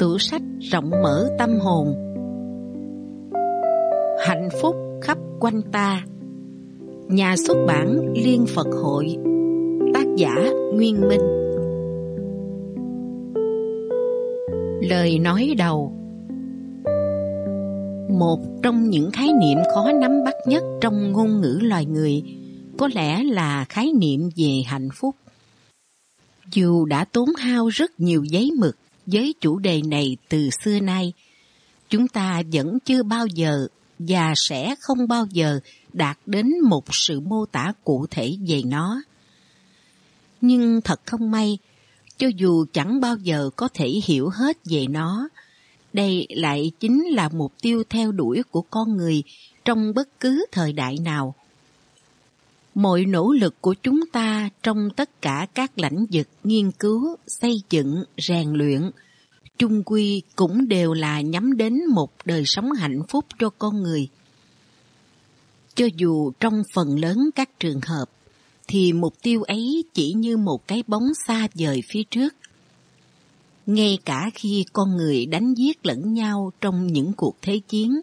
tủ sách rộng mở tâm hồn. Hạnh phúc khắp quanh ta. Nhà xuất bản liên phật hội, tác giả nguyên minh. Lời nói đầu. Một trong những khái niệm khó nắm bắt nhất trong ngôn ngữ loài người có lẽ là khái niệm về hạnh phúc. Dù đã tốn hao rất nhiều giấy mực với chủ đề này từ xưa nay, chúng ta vẫn chưa bao giờ và sẽ không bao giờ đạt đến một sự mô tả cụ thể về nó. Nhưng thật không may, cho dù chẳng bao giờ có thể hiểu hết về nó, đây lại chính là mục tiêu theo đuổi của con người trong bất cứ thời đại nào mọi nỗ lực của chúng ta trong tất cả các lãnh vực nghiên cứu, xây dựng, rèn luyện, chung quy cũng đều là nhắm đến một đời sống hạnh phúc cho con người. Cho dù trong phần lớn các trường hợp, thì mục tiêu ấy chỉ như một cái bóng xa vời phía trước. Ngay cả khi con người đánh giết lẫn nhau trong những cuộc thế chiến,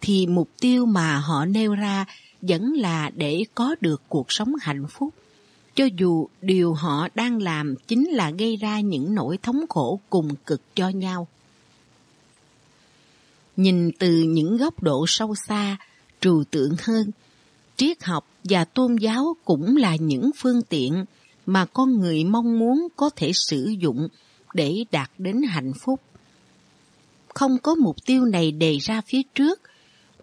thì mục tiêu mà họ nêu ra vẫn là để có được cuộc sống hạnh phúc. Cho dù điều họ đang làm chính là gây ra những nỗi thống khổ cùng cực cho nhau. Nhìn từ những góc độ sâu xa, trừu tượng hơn, triết học và tôn giáo cũng là những phương tiện mà con người mong muốn có thể sử dụng để đạt đến hạnh phúc. Không có mục tiêu này đề ra phía trước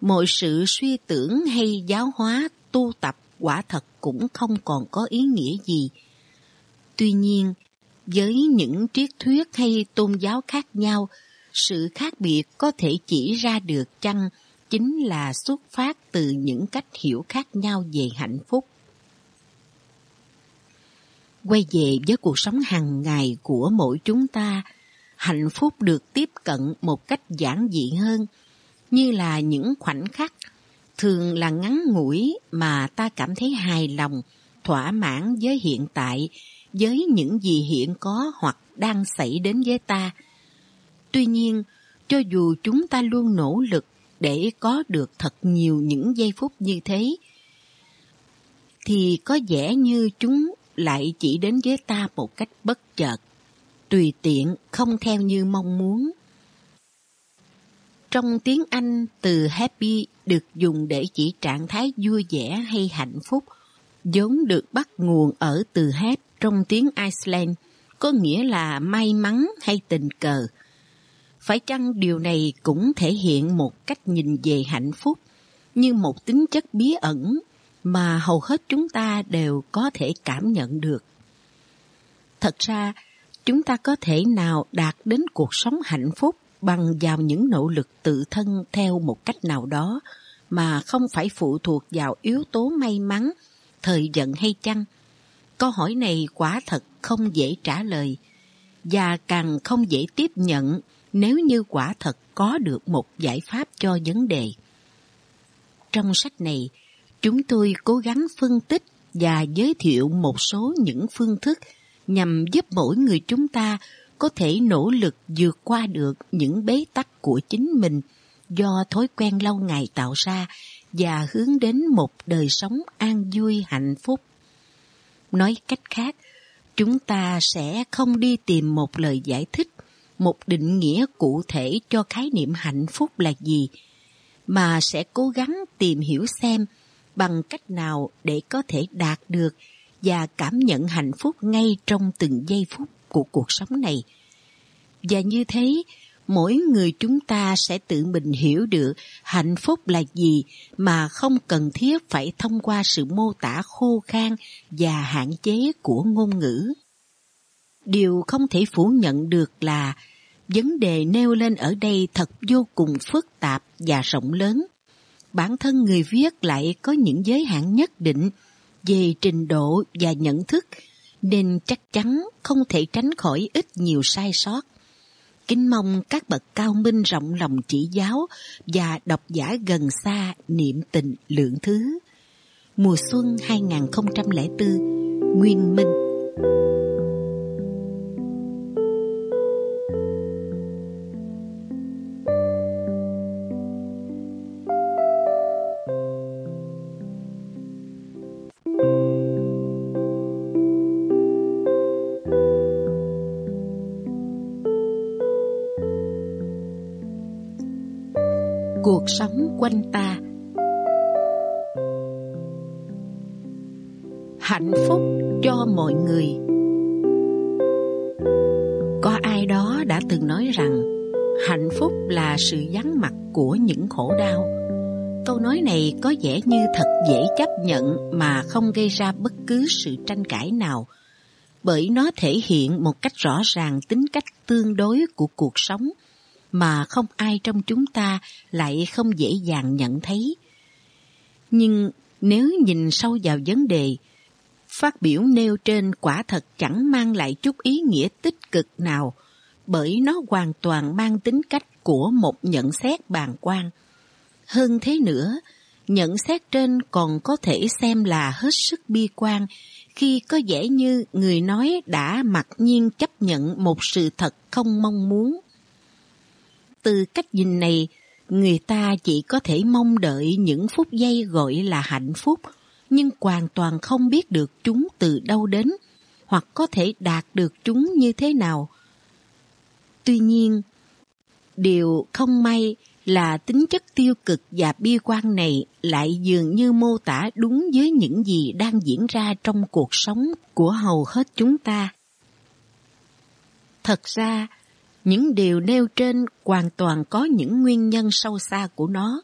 mọi sự suy tưởng hay giáo hóa tu tập quả thật cũng không còn có ý nghĩa gì. Tuy nhiên, với những triết thuyết hay tôn giáo khác nhau, sự khác biệt có thể chỉ ra được chăng chính là xuất phát từ những cách hiểu khác nhau về hạnh phúc. Quay về với cuộc sống hàng ngày của mỗi chúng ta, hạnh phúc được tiếp cận một cách giản dị hơn – như là những khoảnh khắc thường là ngắn ngủi mà ta cảm thấy hài lòng, thỏa mãn với hiện tại, với những gì hiện có hoặc đang xảy đến với ta. Tuy nhiên, cho dù chúng ta luôn nỗ lực để có được thật nhiều những giây phút như thế, thì có vẻ như chúng lại chỉ đến với ta một cách bất chợt, tùy tiện, không theo như mong muốn. Trong tiếng Anh, từ happy được dùng để chỉ trạng thái vui vẻ hay hạnh phúc, vốn được bắt nguồn ở từ happy trong tiếng Iceland, có nghĩa là may mắn hay tình cờ. Phải chăng điều này cũng thể hiện một cách nhìn về hạnh phúc như một tính chất bí ẩn mà hầu hết chúng ta đều có thể cảm nhận được. Thật ra, chúng ta có thể nào đạt đến cuộc sống hạnh phúc bằng vào những nỗ lực tự thân theo một cách nào đó mà không phải phụ thuộc vào yếu tố may mắn, thời vận hay chăng? Câu hỏi này quả thật không dễ trả lời và càng không dễ tiếp nhận nếu như quả thật có được một giải pháp cho vấn đề. Trong sách này, chúng tôi cố gắng phân tích và giới thiệu một số những phương thức nhằm giúp mỗi người chúng ta có thể nỗ lực vượt qua được những bế tắc của chính mình do thói quen lâu ngày tạo ra và hướng đến một đời sống an vui hạnh phúc. Nói cách khác, chúng ta sẽ không đi tìm một lời giải thích, một định nghĩa cụ thể cho khái niệm hạnh phúc là gì, mà sẽ cố gắng tìm hiểu xem bằng cách nào để có thể đạt được và cảm nhận hạnh phúc ngay trong từng giây phút của cuộc sống này. Và như thế, mỗi người chúng ta sẽ tự mình hiểu được hạnh phúc là gì mà không cần thiết phải thông qua sự mô tả khô khan và hạn chế của ngôn ngữ. Điều không thể phủ nhận được là vấn đề nêu lên ở đây thật vô cùng phức tạp và rộng lớn. Bản thân người viết lại có những giới hạn nhất định về trình độ và nhận thức nên chắc chắn không thể tránh khỏi ít nhiều sai sót. Kính mong các bậc cao minh rộng lòng chỉ giáo và độc giả gần xa niệm tình lượng thứ. Mùa xuân 2004 Nguyên Minh quanh ta. Hạnh phúc cho mọi người Có ai đó đã từng nói rằng, hạnh phúc là sự vắng mặt của những khổ đau. Câu nói này có vẻ như thật dễ chấp nhận mà không gây ra bất cứ sự tranh cãi nào, bởi nó thể hiện một cách rõ ràng tính cách tương đối của cuộc sống mà không ai trong chúng ta lại không dễ dàng nhận thấy. Nhưng nếu nhìn sâu vào vấn đề, phát biểu nêu trên quả thật chẳng mang lại chút ý nghĩa tích cực nào bởi nó hoàn toàn mang tính cách của một nhận xét bàn quan. Hơn thế nữa, nhận xét trên còn có thể xem là hết sức bi quan khi có vẻ như người nói đã mặc nhiên chấp nhận một sự thật không mong muốn. Từ cách nhìn này, người ta chỉ có thể mong đợi những phút giây gọi là hạnh phúc, nhưng hoàn toàn không biết được chúng từ đâu đến, hoặc có thể đạt được chúng như thế nào. Tuy nhiên, điều không may là tính chất tiêu cực và bi quan này lại dường như mô tả đúng với những gì đang diễn ra trong cuộc sống của hầu hết chúng ta. Thật ra, những điều nêu trên hoàn toàn có những nguyên nhân sâu xa của nó.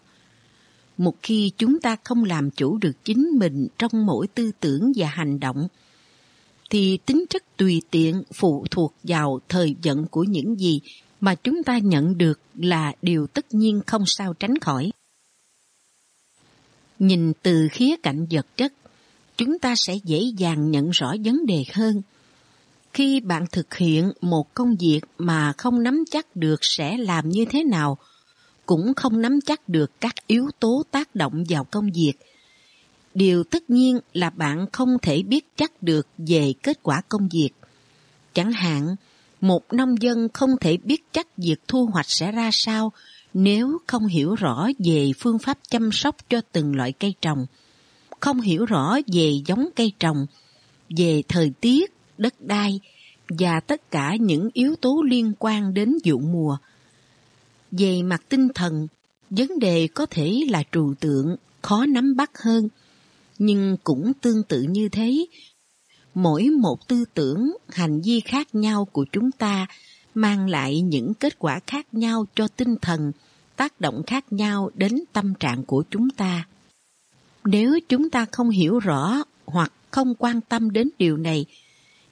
Một khi chúng ta không làm chủ được chính mình trong mỗi tư tưởng và hành động, thì tính chất tùy tiện phụ thuộc vào thời vận của những gì mà chúng ta nhận được là điều tất nhiên không sao tránh khỏi. Nhìn từ khía cạnh vật chất, chúng ta sẽ dễ dàng nhận rõ vấn đề hơn. Khi bạn thực hiện một công việc mà không nắm chắc được sẽ làm như thế nào, cũng không nắm chắc được các yếu tố tác động vào công việc, điều tất nhiên là bạn không thể biết chắc được về kết quả công việc. Chẳng hạn, một nông dân không thể biết chắc việc thu hoạch sẽ ra sao nếu không hiểu rõ về phương pháp chăm sóc cho từng loại cây trồng, không hiểu rõ về giống cây trồng, về thời tiết, đất đai và tất cả những yếu tố liên quan đến vụ mùa. Về mặt tinh thần, vấn đề có thể là trừu tượng, khó nắm bắt hơn, nhưng cũng tương tự như thế, mỗi một tư tưởng, hành vi khác nhau của chúng ta mang lại những kết quả khác nhau cho tinh thần, tác động khác nhau đến tâm trạng của chúng ta. Nếu chúng ta không hiểu rõ hoặc không quan tâm đến điều này,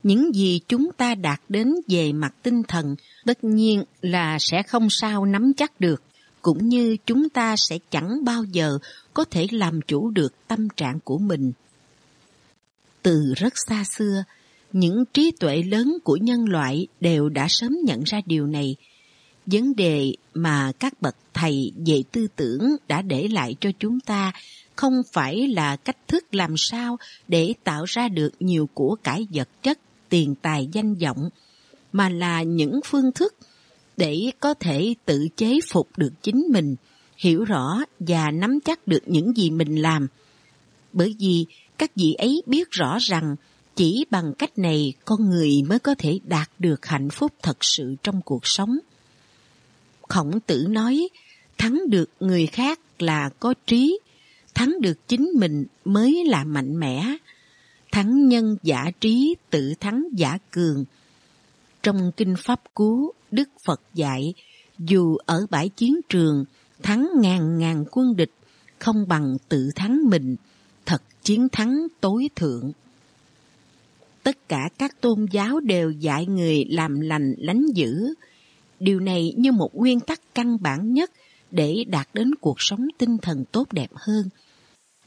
những gì chúng ta đạt đến về mặt tinh thần tất nhiên là sẽ không sao nắm chắc được, cũng như chúng ta sẽ chẳng bao giờ có thể làm chủ được tâm trạng của mình từ rất xa xưa, những trí tuệ lớn của nhân loại đều đã sớm nhận ra điều này. Vấn đề mà các bậc thầy về tư tưởng đã để lại cho chúng ta không phải là cách thức làm sao để tạo ra được nhiều của cải vật chất, tiền tài danh vọng, mà là những phương thức để có thể tự chế phục được chính mình, hiểu rõ và nắm chắc được những gì mình làm. Bởi vì các vị ấy biết rõ rằng chỉ bằng cách này con người mới có thể đạt được hạnh phúc thật sự trong cuộc sống. Khổng tử nói, thắng được người khác là có trí, thắng được chính mình mới là mạnh mẽ. Thắng nhân giả trí, tự thắng giả cường. Trong Kinh Pháp Cú, Đức Phật dạy, dù ở bãi chiến trường, thắng ngàn ngàn quân địch, không bằng tự thắng mình, thật chiến thắng tối thượng. Tất cả các tôn giáo đều dạy người làm lành lánh dữ. Điều này như một nguyên tắc căn bản nhất để đạt đến cuộc sống tinh thần tốt đẹp hơn.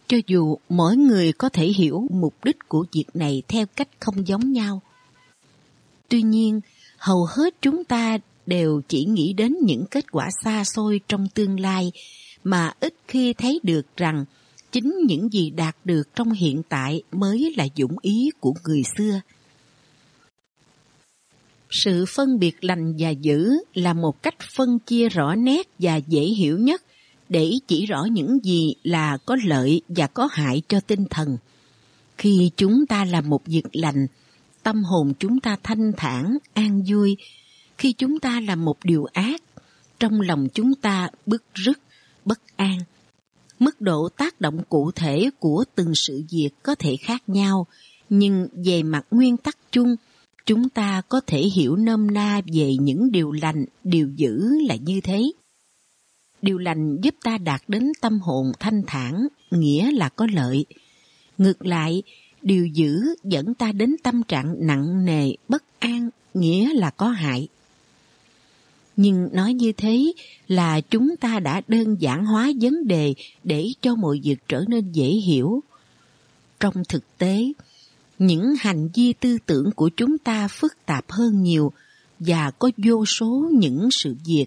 Cho dù mỗi người có thể hiểu mục đích của việc này theo cách không giống nhau. Tuy nhiên, hầu hết chúng ta đều chỉ nghĩ đến những kết quả xa xôi trong tương lai mà ít khi thấy được rằng chính những gì đạt được trong hiện tại mới là dũng ý của người xưa. Sự phân biệt lành và dữ là một cách phân chia rõ nét và dễ hiểu nhất để chỉ rõ những gì là có lợi và có hại cho tinh thần. Khi chúng ta làm một việc lành, tâm hồn chúng ta thanh thản, an vui. Khi chúng ta làm một điều ác, trong lòng chúng ta bức rứt, bất an. Mức độ tác động cụ thể của từng sự việc có thể khác nhau, nhưng về mặt nguyên tắc chung, chúng ta có thể hiểu nôm na về những điều lành, điều dữ là như thế. Điều lành giúp ta đạt đến tâm hồn thanh thản, nghĩa là có lợi. Ngược lại, điều dữ dẫn ta đến tâm trạng nặng nề, bất an, nghĩa là có hại. Nhưng nói như thế là chúng ta đã đơn giản hóa vấn đề để cho mọi việc trở nên dễ hiểu. Trong thực tế, những hành vi tư tưởng của chúng ta phức tạp hơn nhiều và có vô số những sự việc,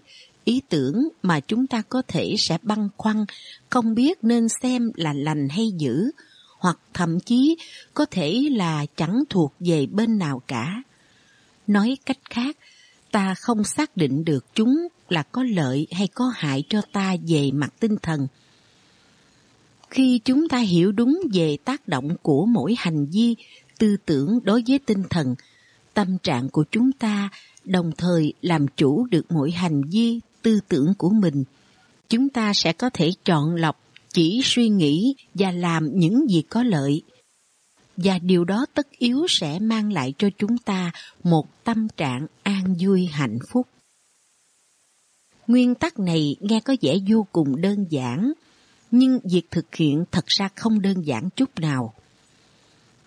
ý tưởng mà chúng ta có thể sẽ băn khoăn, không biết nên xem là lành hay dữ, hoặc thậm chí có thể là chẳng thuộc về bên nào cả. Nói cách khác, ta không xác định được chúng là có lợi hay có hại cho ta về mặt tinh thần. Khi chúng ta hiểu đúng về tác động của mỗi hành vi, tư tưởng đối với tinh thần, tâm trạng của chúng ta đồng thời làm chủ được mỗi hành vi, tư tưởng của mình, chúng ta sẽ có thể chọn lọc, chỉ suy nghĩ và làm những gì có lợi và điều đó tất yếu sẽ mang lại cho chúng ta một tâm trạng an vui hạnh phúc. Nguyên tắc này nghe có vẻ vô cùng đơn giản, nhưng việc thực hiện thật ra không đơn giản chút nào.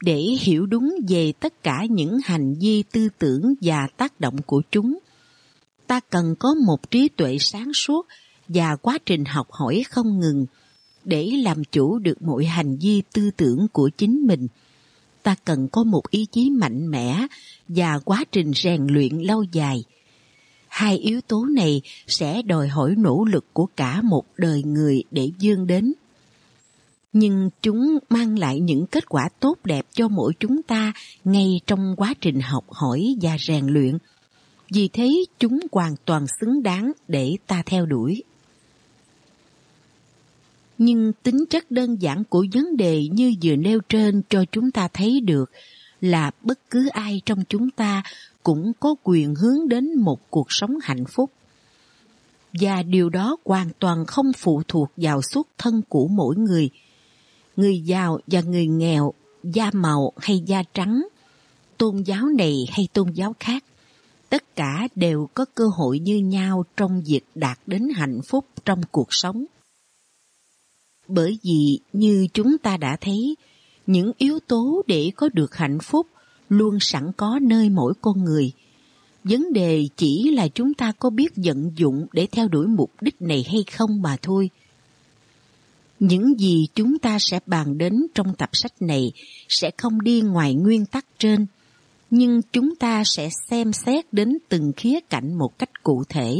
Để hiểu đúng về tất cả những hành vi tư tưởng và tác động của chúng, ta cần có một trí tuệ sáng suốt và quá trình học hỏi không ngừng để làm chủ được mọi hành vi tư tưởng của chính mình – ta cần có một ý chí mạnh mẽ và quá trình rèn luyện lâu dài. Hai yếu tố này sẽ đòi hỏi nỗ lực của cả một đời người để dương đến. Nhưng chúng mang lại những kết quả tốt đẹp cho mỗi chúng ta ngay trong quá trình học hỏi và rèn luyện. Vì thế chúng hoàn toàn xứng đáng để ta theo đuổi nhưng tính chất đơn giản của vấn đề như vừa nêu trên cho chúng ta thấy được là bất cứ ai trong chúng ta cũng có quyền hướng đến một cuộc sống hạnh phúc. Và điều đó hoàn toàn không phụ thuộc vào xuất thân của mỗi người. Người giàu và người nghèo, da màu hay da trắng, tôn giáo này hay tôn giáo khác, tất cả đều có cơ hội như nhau trong việc đạt đến hạnh phúc trong cuộc sống. Bởi vì như chúng ta đã thấy, những yếu tố để có được hạnh phúc luôn sẵn có nơi mỗi con người. Vấn đề chỉ là chúng ta có biết vận dụng để theo đuổi mục đích này hay không mà thôi. Những gì chúng ta sẽ bàn đến trong tập sách này sẽ không đi ngoài nguyên tắc trên, nhưng chúng ta sẽ xem xét đến từng khía cạnh một cách cụ thể,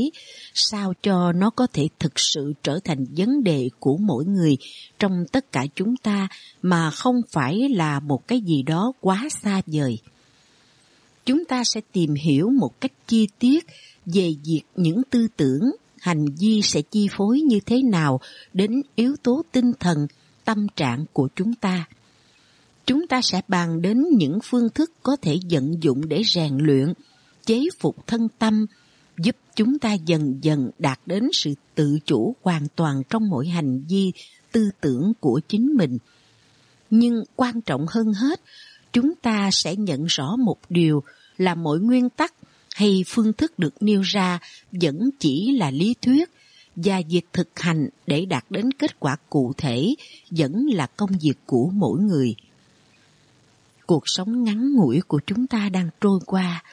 sao cho nó có thể thực sự trở thành vấn đề của mỗi người trong tất cả chúng ta mà không phải là một cái gì đó quá xa vời. Chúng ta sẽ tìm hiểu một cách chi tiết về việc những tư tưởng, hành vi sẽ chi phối như thế nào đến yếu tố tinh thần, tâm trạng của chúng ta chúng ta sẽ bàn đến những phương thức có thể vận dụng để rèn luyện, chế phục thân tâm, giúp chúng ta dần dần đạt đến sự tự chủ hoàn toàn trong mỗi hành vi, tư tưởng của chính mình. Nhưng quan trọng hơn hết, chúng ta sẽ nhận rõ một điều là mỗi nguyên tắc hay phương thức được nêu ra vẫn chỉ là lý thuyết và việc thực hành để đạt đến kết quả cụ thể vẫn là công việc của mỗi người cuộc sống ngắn ngủi của chúng ta đang trôi qua,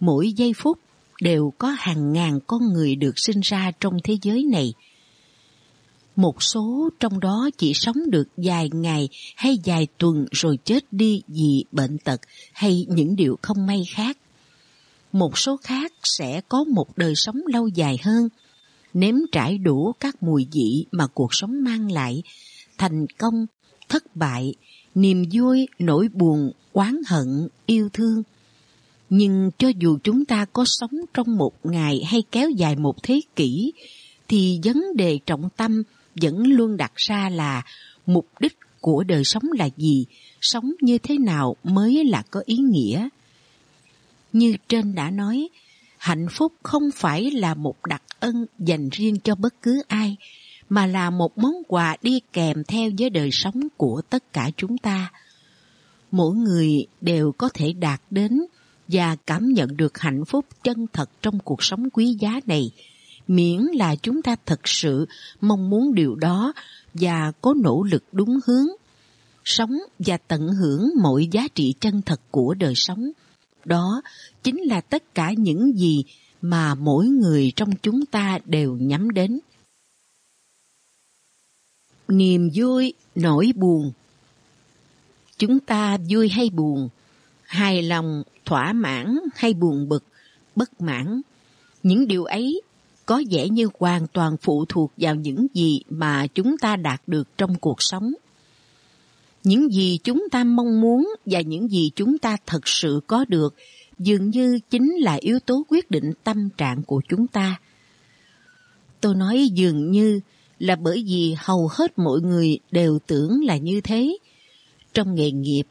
mỗi giây phút đều có hàng ngàn con người được sinh ra trong thế giới này. Một số trong đó chỉ sống được vài ngày hay vài tuần rồi chết đi vì bệnh tật hay những điều không may khác. Một số khác sẽ có một đời sống lâu dài hơn, nếm trải đủ các mùi vị mà cuộc sống mang lại, thành công, thất bại, niềm vui, nỗi buồn, oán hận, yêu thương. Nhưng cho dù chúng ta có sống trong một ngày hay kéo dài một thế kỷ, thì vấn đề trọng tâm vẫn luôn đặt ra là mục đích của đời sống là gì, sống như thế nào mới là có ý nghĩa. Như trên đã nói, hạnh phúc không phải là một đặc ân dành riêng cho bất cứ ai, mà là một món quà đi kèm theo với đời sống của tất cả chúng ta. Mỗi người đều có thể đạt đến và cảm nhận được hạnh phúc chân thật trong cuộc sống quý giá này, miễn là chúng ta thật sự mong muốn điều đó và có nỗ lực đúng hướng, sống và tận hưởng mọi giá trị chân thật của đời sống. Đó chính là tất cả những gì mà mỗi người trong chúng ta đều nhắm đến. Niềm vui, nỗi buồn Chúng ta vui hay buồn, hài lòng, thỏa mãn hay buồn bực, bất mãn. Những điều ấy có vẻ như hoàn toàn phụ thuộc vào những gì mà chúng ta đạt được trong cuộc sống. Những gì chúng ta mong muốn và những gì chúng ta thật sự có được dường như chính là yếu tố quyết định tâm trạng của chúng ta. Tôi nói dường như là bởi vì hầu hết mọi người đều tưởng là như thế. Trong nghề nghiệp,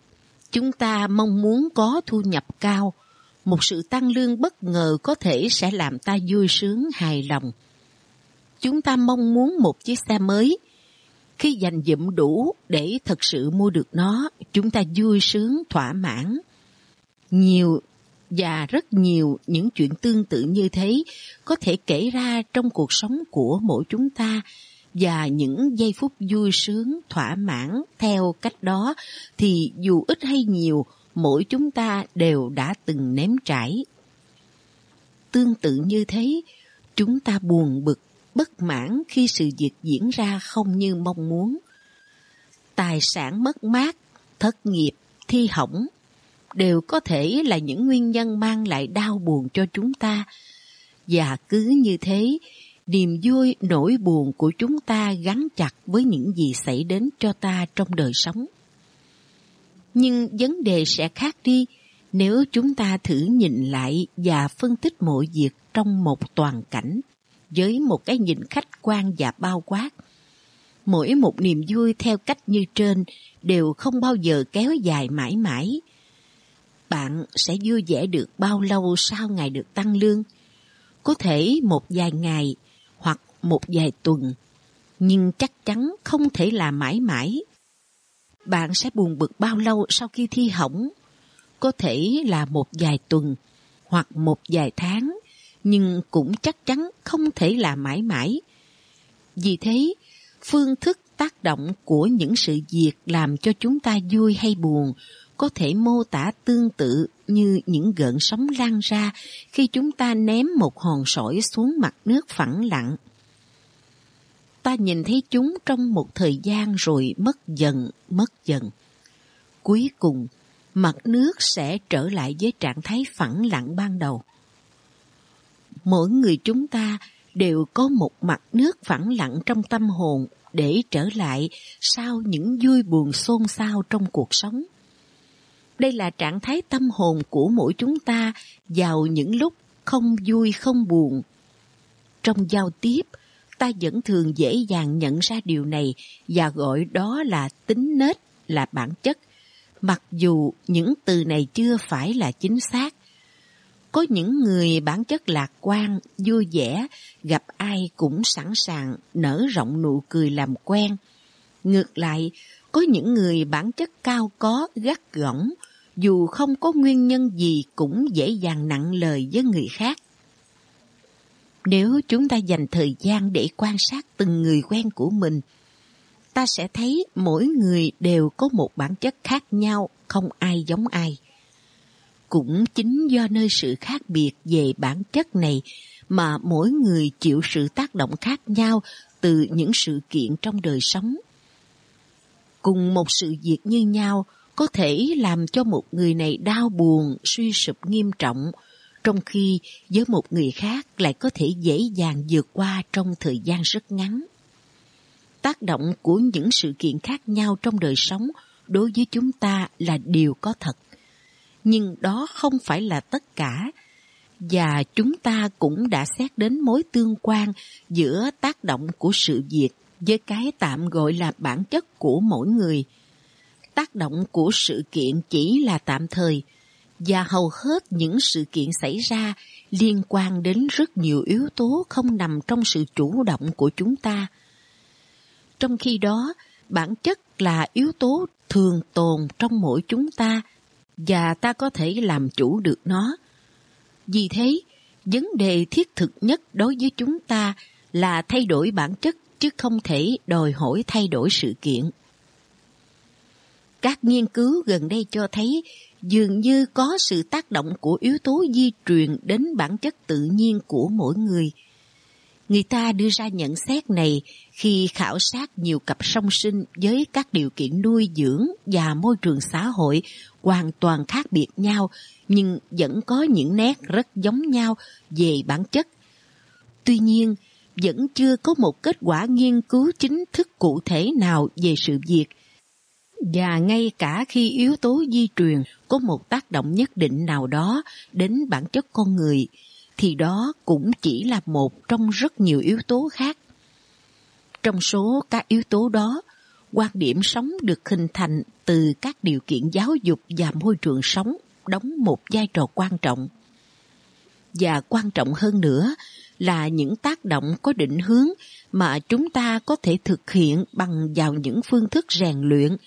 chúng ta mong muốn có thu nhập cao, một sự tăng lương bất ngờ có thể sẽ làm ta vui sướng hài lòng. Chúng ta mong muốn một chiếc xe mới. Khi dành dụm đủ để thật sự mua được nó, chúng ta vui sướng, thỏa mãn. Nhiều và rất nhiều những chuyện tương tự như thế có thể kể ra trong cuộc sống của mỗi chúng ta và những giây phút vui sướng, thỏa mãn theo cách đó thì dù ít hay nhiều, mỗi chúng ta đều đã từng nếm trải. Tương tự như thế, chúng ta buồn bực, bất mãn khi sự việc diễn ra không như mong muốn. Tài sản mất mát, thất nghiệp, thi hỏng đều có thể là những nguyên nhân mang lại đau buồn cho chúng ta. Và cứ như thế, niềm vui, nỗi buồn của chúng ta gắn chặt với những gì xảy đến cho ta trong đời sống. Nhưng vấn đề sẽ khác đi nếu chúng ta thử nhìn lại và phân tích mọi việc trong một toàn cảnh với một cái nhìn khách quan và bao quát. Mỗi một niềm vui theo cách như trên đều không bao giờ kéo dài mãi mãi. Bạn sẽ vui vẻ được bao lâu sau ngày được tăng lương? Có thể một vài ngày một vài tuần, nhưng chắc chắn không thể là mãi mãi. Bạn sẽ buồn bực bao lâu sau khi thi hỏng? Có thể là một vài tuần hoặc một vài tháng, nhưng cũng chắc chắn không thể là mãi mãi. Vì thế, phương thức tác động của những sự việc làm cho chúng ta vui hay buồn có thể mô tả tương tự như những gợn sóng lan ra khi chúng ta ném một hòn sỏi xuống mặt nước phẳng lặng. Ta nhìn thấy chúng trong một thời gian rồi mất dần, mất dần. Cuối cùng, mặt nước sẽ trở lại với trạng thái phẳng lặng ban đầu. Mỗi người chúng ta đều có một mặt nước phẳng lặng trong tâm hồn để trở lại sau những vui buồn xôn xao trong cuộc sống. Đây là trạng thái tâm hồn của mỗi chúng ta vào những lúc không vui không buồn. Trong giao tiếp, ta vẫn thường dễ dàng nhận ra điều này và gọi đó là tính nết, là bản chất, mặc dù những từ này chưa phải là chính xác. Có những người bản chất lạc quan, vui vẻ, gặp ai cũng sẵn sàng nở rộng nụ cười làm quen. Ngược lại, có những người bản chất cao có, gắt gỏng, dù không có nguyên nhân gì cũng dễ dàng nặng lời với người khác. Nếu chúng ta dành thời gian để quan sát từng người quen của mình, ta sẽ thấy mỗi người đều có một bản chất khác nhau, không ai giống ai. Cũng chính do nơi sự khác biệt về bản chất này mà mỗi người chịu sự tác động khác nhau từ những sự kiện trong đời sống. Cùng một sự việc như nhau, có thể làm cho một người này đau buồn, suy sụp nghiêm trọng, trong khi với một người khác lại có thể dễ dàng vượt qua trong thời gian rất ngắn. Tác động của những sự kiện khác nhau trong đời sống đối với chúng ta là điều có thật. Nhưng đó không phải là tất cả, và chúng ta cũng đã xét đến mối tương quan giữa tác động của sự việc với cái tạm gọi là bản chất của mỗi người – tác động của sự kiện chỉ là tạm thời và hầu hết những sự kiện xảy ra liên quan đến rất nhiều yếu tố không nằm trong sự chủ động của chúng ta. Trong khi đó, bản chất là yếu tố thường tồn trong mỗi chúng ta và ta có thể làm chủ được nó. Vì thế, vấn đề thiết thực nhất đối với chúng ta là thay đổi bản chất chứ không thể đòi hỏi thay đổi sự kiện. Các nghiên cứu gần đây cho thấy dường như có sự tác động của yếu tố di truyền đến bản chất tự nhiên của mỗi người. Người ta đưa ra nhận xét này khi khảo sát nhiều cặp song sinh với các điều kiện nuôi dưỡng và môi trường xã hội hoàn toàn khác biệt nhau nhưng vẫn có những nét rất giống nhau về bản chất. Tuy nhiên, vẫn chưa có một kết quả nghiên cứu chính thức cụ thể nào về sự việc. Và ngay cả khi yếu tố di truyền có một tác động nhất định nào đó đến bản chất con người, thì đó cũng chỉ là một trong rất nhiều yếu tố khác. Trong số các yếu tố đó, quan điểm sống được hình thành từ các điều kiện giáo dục và môi trường sống đóng một vai trò quan trọng. Và quan trọng hơn nữa là những tác động có định hướng mà chúng ta có thể thực hiện bằng vào những phương thức rèn luyện,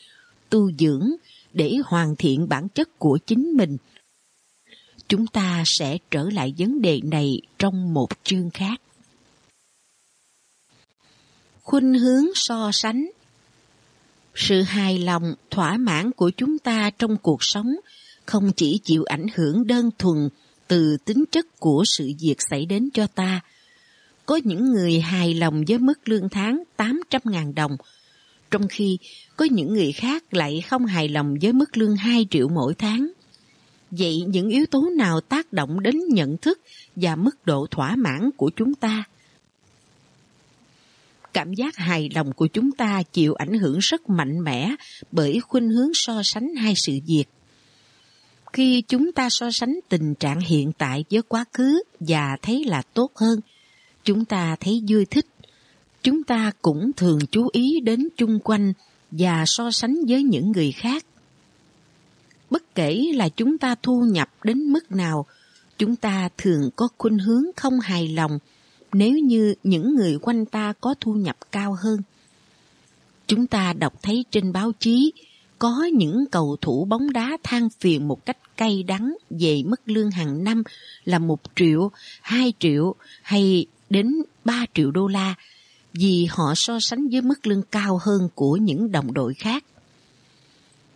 tu dưỡng để hoàn thiện bản chất của chính mình. Chúng ta sẽ trở lại vấn đề này trong một chương khác. Khuynh hướng so sánh Sự hài lòng, thỏa mãn của chúng ta trong cuộc sống không chỉ chịu ảnh hưởng đơn thuần từ tính chất của sự việc xảy đến cho ta. Có những người hài lòng với mức lương tháng 800.000 đồng, trong khi có những người khác lại không hài lòng với mức lương 2 triệu mỗi tháng. Vậy những yếu tố nào tác động đến nhận thức và mức độ thỏa mãn của chúng ta? Cảm giác hài lòng của chúng ta chịu ảnh hưởng rất mạnh mẽ bởi khuynh hướng so sánh hai sự việc khi chúng ta so sánh tình trạng hiện tại với quá khứ và thấy là tốt hơn, chúng ta thấy vui thích. Chúng ta cũng thường chú ý đến chung quanh và so sánh với những người khác. Bất kể là chúng ta thu nhập đến mức nào, chúng ta thường có khuynh hướng không hài lòng nếu như những người quanh ta có thu nhập cao hơn. Chúng ta đọc thấy trên báo chí có những cầu thủ bóng đá than phiền một cách cay đắng về mức lương hàng năm là một triệu, hai triệu hay đến ba triệu đô la vì họ so sánh với mức lương cao hơn của những đồng đội khác.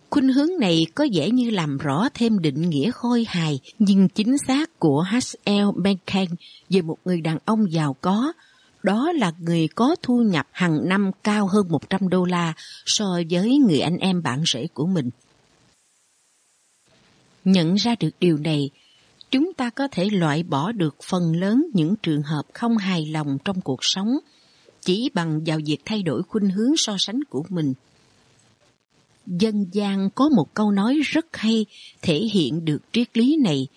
Khuynh hướng này có vẻ như làm rõ thêm định nghĩa khôi hài nhưng chính xác của H.L. Mencken về một người đàn ông giàu có đó là người có thu nhập hàng năm cao hơn 100 đô la so với người anh em bạn rể của mình. Nhận ra được điều này, chúng ta có thể loại bỏ được phần lớn những trường hợp không hài lòng trong cuộc sống chỉ bằng vào việc thay đổi khuynh hướng so sánh của mình. Dân gian có một câu nói rất hay thể hiện được triết lý này.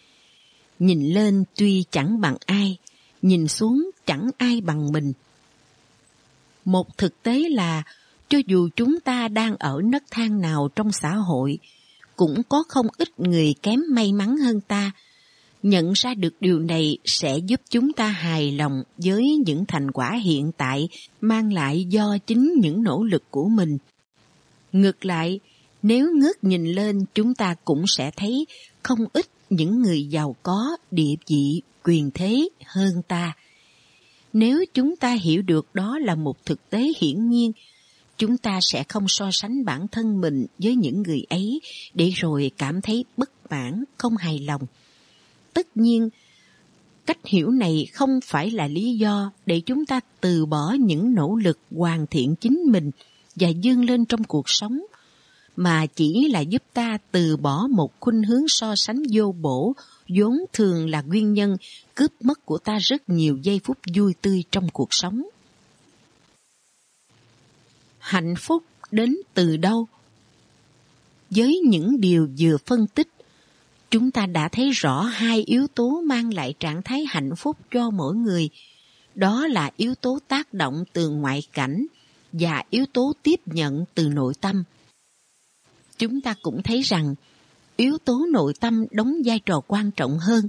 Nhìn lên tuy chẳng bằng ai, nhìn xuống chẳng ai bằng mình. Một thực tế là, cho dù chúng ta đang ở nấc thang nào trong xã hội, cũng có không ít người kém may mắn hơn ta. Nhận ra được điều này sẽ giúp chúng ta hài lòng với những thành quả hiện tại mang lại do chính những nỗ lực của mình. Ngược lại, nếu ngước nhìn lên chúng ta cũng sẽ thấy không ít những người giàu có, địa vị, quyền thế hơn ta. Nếu chúng ta hiểu được đó là một thực tế hiển nhiên, chúng ta sẽ không so sánh bản thân mình với những người ấy để rồi cảm thấy bất mãn, không hài lòng. Tất nhiên, cách hiểu này không phải là lý do để chúng ta từ bỏ những nỗ lực hoàn thiện chính mình và dương lên trong cuộc sống mà chỉ là giúp ta từ bỏ một khuynh hướng so sánh vô bổ vốn thường là nguyên nhân cướp mất của ta rất nhiều giây phút vui tươi trong cuộc sống. Hạnh phúc đến từ đâu? Với những điều vừa phân tích, chúng ta đã thấy rõ hai yếu tố mang lại trạng thái hạnh phúc cho mỗi người. Đó là yếu tố tác động từ ngoại cảnh và yếu tố tiếp nhận từ nội tâm. Chúng ta cũng thấy rằng, yếu tố nội tâm đóng vai trò quan trọng hơn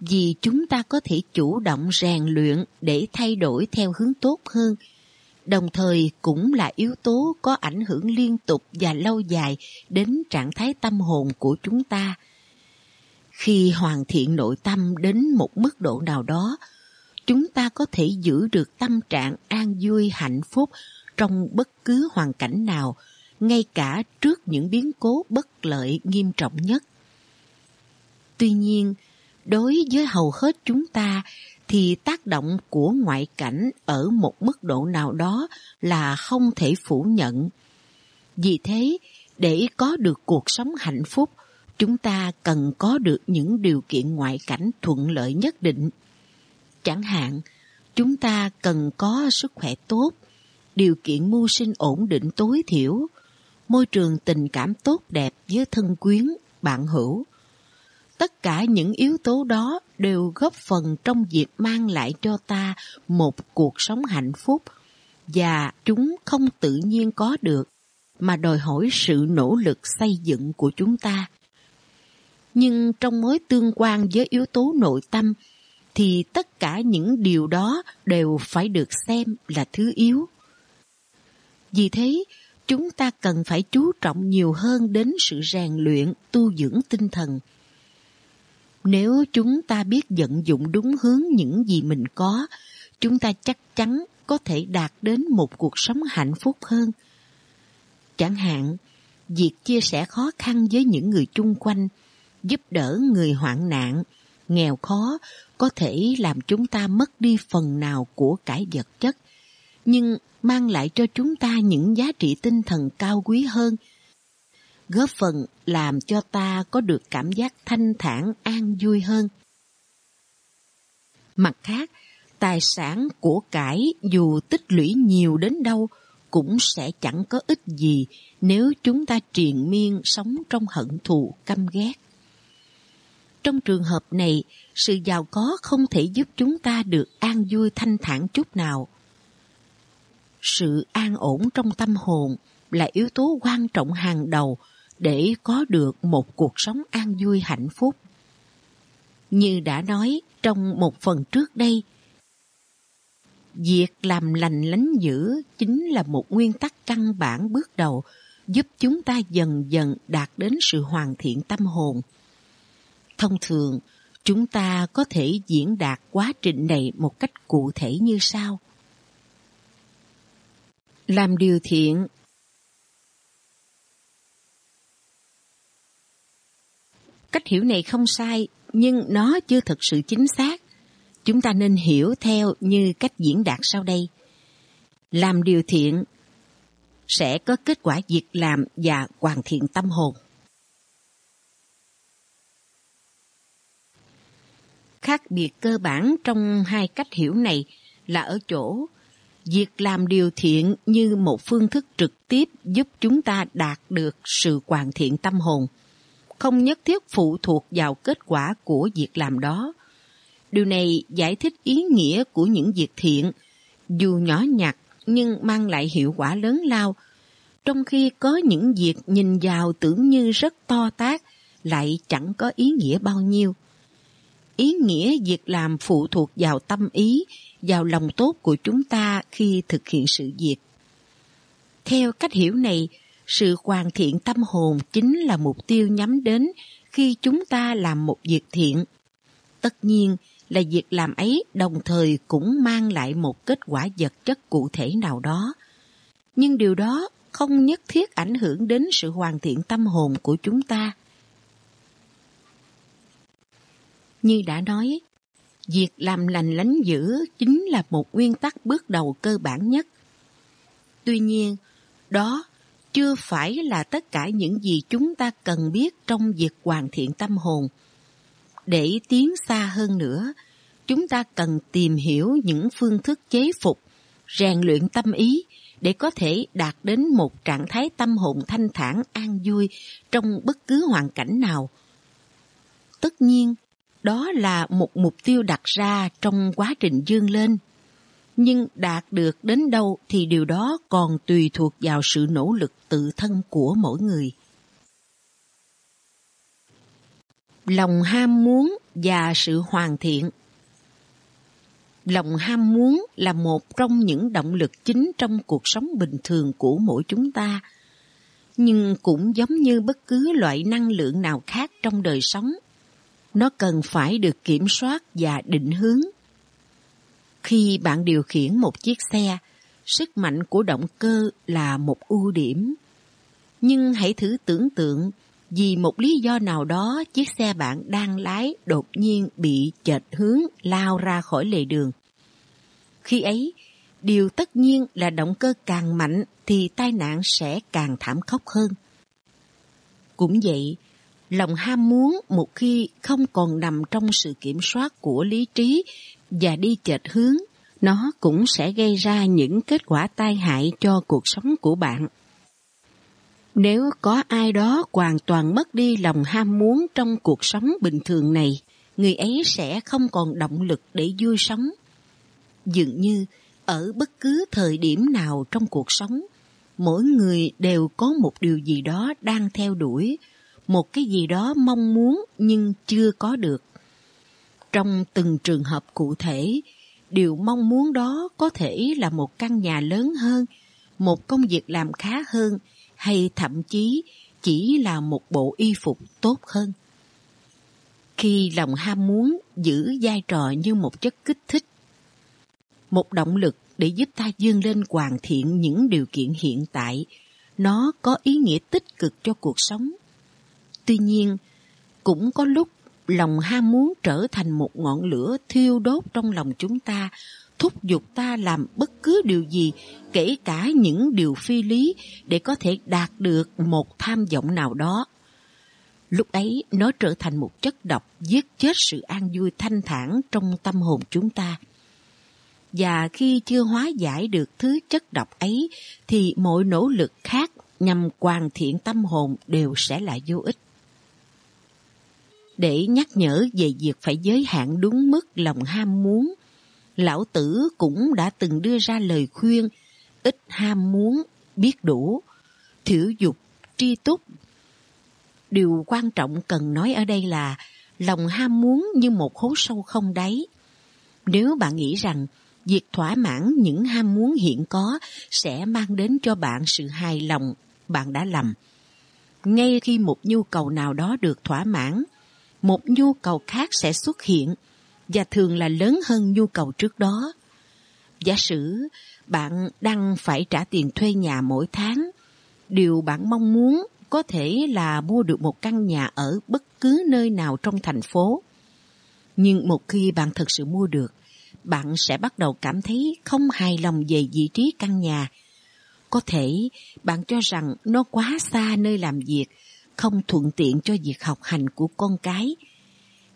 vì chúng ta có thể chủ động rèn luyện để thay đổi theo hướng tốt hơn đồng thời cũng là yếu tố có ảnh hưởng liên tục và lâu dài đến trạng thái tâm hồn của chúng ta. Khi hoàn thiện nội tâm đến một mức độ nào đó, chúng ta có thể giữ được tâm trạng an vui hạnh phúc trong bất cứ hoàn cảnh nào, ngay cả trước những biến cố bất lợi nghiêm trọng nhất. Tuy nhiên, đối với hầu hết chúng ta thì tác động của ngoại cảnh ở một mức độ nào đó là không thể phủ nhận. Vì thế, để có được cuộc sống hạnh phúc, chúng ta cần có được những điều kiện ngoại cảnh thuận lợi nhất định. Chẳng hạn, chúng ta cần có sức khỏe tốt, điều kiện mưu sinh ổn định tối thiểu, môi trường tình cảm tốt đẹp với thân quyến, bạn hữu. Tất cả những yếu tố đó đều góp phần trong việc mang lại cho ta một cuộc sống hạnh phúc và chúng không tự nhiên có được mà đòi hỏi sự nỗ lực xây dựng của chúng ta. Nhưng trong mối tương quan với yếu tố nội tâm thì tất cả những điều đó đều phải được xem là thứ yếu. Vì thế, chúng ta cần phải chú trọng nhiều hơn đến sự rèn luyện, tu dưỡng tinh thần. Nếu chúng ta biết vận dụng đúng hướng những gì mình có, chúng ta chắc chắn có thể đạt đến một cuộc sống hạnh phúc hơn. Chẳng hạn, việc chia sẻ khó khăn với những người chung quanh, giúp đỡ người hoạn nạn, nghèo khó có thể làm chúng ta mất đi phần nào của cải vật chất, nhưng mang lại cho chúng ta những giá trị tinh thần cao quý hơn, góp phần làm cho ta có được cảm giác thanh thản an vui hơn. Mặt khác, tài sản của cải dù tích lũy nhiều đến đâu cũng sẽ chẳng có ích gì nếu chúng ta triền miên sống trong hận thù căm ghét. Trong trường hợp này, sự giàu có không thể giúp chúng ta được an vui thanh thản chút nào. Sự an ổn trong tâm hồn là yếu tố quan trọng hàng đầu để có được một cuộc sống an vui hạnh phúc. Như đã nói trong một phần trước đây, việc làm lành lánh dữ chính là một nguyên tắc căn bản bước đầu giúp chúng ta dần dần đạt đến sự hoàn thiện tâm hồn. Thông thường, chúng ta có thể diễn đạt quá trình này một cách cụ thể như sau. Làm điều thiện Cách hiểu này không sai, nhưng nó chưa thực sự chính xác. Chúng ta nên hiểu theo như cách diễn đạt sau đây. Làm điều thiện sẽ có kết quả việc làm và hoàn thiện tâm hồn. Khác biệt cơ bản trong hai cách hiểu này là ở chỗ việc làm điều thiện như một phương thức trực tiếp giúp chúng ta đạt được sự hoàn thiện tâm hồn, không nhất thiết phụ thuộc vào kết quả của việc làm đó. Điều này giải thích ý nghĩa của những việc thiện, dù nhỏ nhặt nhưng mang lại hiệu quả lớn lao, trong khi có những việc nhìn vào tưởng như rất to tác lại chẳng có ý nghĩa bao nhiêu ý nghĩa việc làm phụ thuộc vào tâm ý, vào lòng tốt của chúng ta khi thực hiện sự việc. Theo cách hiểu này, sự hoàn thiện tâm hồn chính là mục tiêu nhắm đến khi chúng ta làm một việc thiện. Tất nhiên là việc làm ấy đồng thời cũng mang lại một kết quả vật chất cụ thể nào đó. Nhưng điều đó không nhất thiết ảnh hưởng đến sự hoàn thiện tâm hồn của chúng ta. Như đã nói, việc làm lành lánh dữ chính là một nguyên tắc bước đầu cơ bản nhất. Tuy nhiên, đó chưa phải là tất cả những gì chúng ta cần biết trong việc hoàn thiện tâm hồn. Để tiến xa hơn nữa, chúng ta cần tìm hiểu những phương thức chế phục, rèn luyện tâm ý để có thể đạt đến một trạng thái tâm hồn thanh thản an vui trong bất cứ hoàn cảnh nào. Tất nhiên, đó là một mục tiêu đặt ra trong quá trình dương lên. Nhưng đạt được đến đâu thì điều đó còn tùy thuộc vào sự nỗ lực tự thân của mỗi người. Lòng ham muốn và sự hoàn thiện Lòng ham muốn là một trong những động lực chính trong cuộc sống bình thường của mỗi chúng ta. Nhưng cũng giống như bất cứ loại năng lượng nào khác trong đời sống, nó cần phải được kiểm soát và định hướng. Khi bạn điều khiển một chiếc xe, sức mạnh của động cơ là một ưu điểm. Nhưng hãy thử tưởng tượng vì một lý do nào đó chiếc xe bạn đang lái đột nhiên bị chệch hướng lao ra khỏi lề đường. Khi ấy, điều tất nhiên là động cơ càng mạnh thì tai nạn sẽ càng thảm khốc hơn. Cũng vậy, lòng ham muốn một khi không còn nằm trong sự kiểm soát của lý trí và đi chệch hướng, nó cũng sẽ gây ra những kết quả tai hại cho cuộc sống của bạn. Nếu có ai đó hoàn toàn mất đi lòng ham muốn trong cuộc sống bình thường này, người ấy sẽ không còn động lực để vui sống. Dường như ở bất cứ thời điểm nào trong cuộc sống, mỗi người đều có một điều gì đó đang theo đuổi, một cái gì đó mong muốn nhưng chưa có được. Trong từng trường hợp cụ thể, điều mong muốn đó có thể là một căn nhà lớn hơn, một công việc làm khá hơn, hay thậm chí chỉ là một bộ y phục tốt hơn. Khi lòng ham muốn giữ vai trò như một chất kích thích, một động lực để giúp ta vươn lên hoàn thiện những điều kiện hiện tại, nó có ý nghĩa tích cực cho cuộc sống. Tuy nhiên, cũng có lúc lòng ham muốn trở thành một ngọn lửa thiêu đốt trong lòng chúng ta, thúc giục ta làm bất cứ điều gì, kể cả những điều phi lý để có thể đạt được một tham vọng nào đó. Lúc ấy nó trở thành một chất độc giết chết sự an vui thanh thản trong tâm hồn chúng ta. Và khi chưa hóa giải được thứ chất độc ấy thì mọi nỗ lực khác nhằm hoàn thiện tâm hồn đều sẽ là vô ích để nhắc nhở về việc phải giới hạn đúng mức lòng ham muốn. Lão Tử cũng đã từng đưa ra lời khuyên ít ham muốn, biết đủ, thiểu dục, tri túc. Điều quan trọng cần nói ở đây là lòng ham muốn như một hố sâu không đáy. Nếu bạn nghĩ rằng việc thỏa mãn những ham muốn hiện có sẽ mang đến cho bạn sự hài lòng, bạn đã lầm. Ngay khi một nhu cầu nào đó được thỏa mãn, một nhu cầu khác sẽ xuất hiện và thường là lớn hơn nhu cầu trước đó. Giả sử bạn đang phải trả tiền thuê nhà mỗi tháng, điều bạn mong muốn có thể là mua được một căn nhà ở bất cứ nơi nào trong thành phố. Nhưng một khi bạn thực sự mua được, bạn sẽ bắt đầu cảm thấy không hài lòng về vị trí căn nhà. Có thể bạn cho rằng nó quá xa nơi làm việc không thuận tiện cho việc học hành của con cái.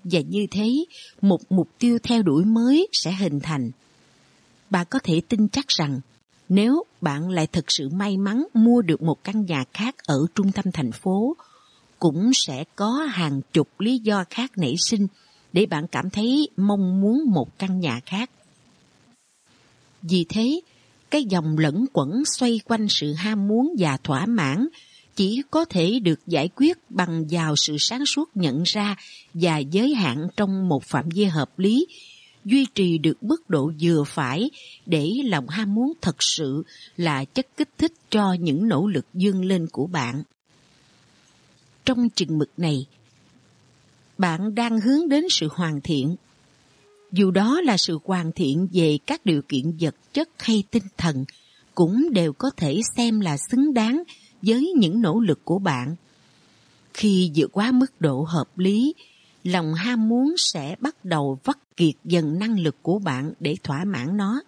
Và như thế, một mục tiêu theo đuổi mới sẽ hình thành. Bà có thể tin chắc rằng, nếu bạn lại thực sự may mắn mua được một căn nhà khác ở trung tâm thành phố, cũng sẽ có hàng chục lý do khác nảy sinh để bạn cảm thấy mong muốn một căn nhà khác. Vì thế, cái dòng lẫn quẩn xoay quanh sự ham muốn và thỏa mãn chỉ có thể được giải quyết bằng vào sự sáng suốt nhận ra và giới hạn trong một phạm vi hợp lý, duy trì được mức độ vừa phải để lòng ham muốn thật sự là chất kích thích cho những nỗ lực dương lên của bạn. Trong chừng mực này, bạn đang hướng đến sự hoàn thiện. Dù đó là sự hoàn thiện về các điều kiện vật chất hay tinh thần, cũng đều có thể xem là xứng đáng với những nỗ lực của bạn. Khi vượt quá mức độ hợp lý, lòng ham muốn sẽ bắt đầu vắt kiệt dần năng lực của bạn để thỏa mãn nó.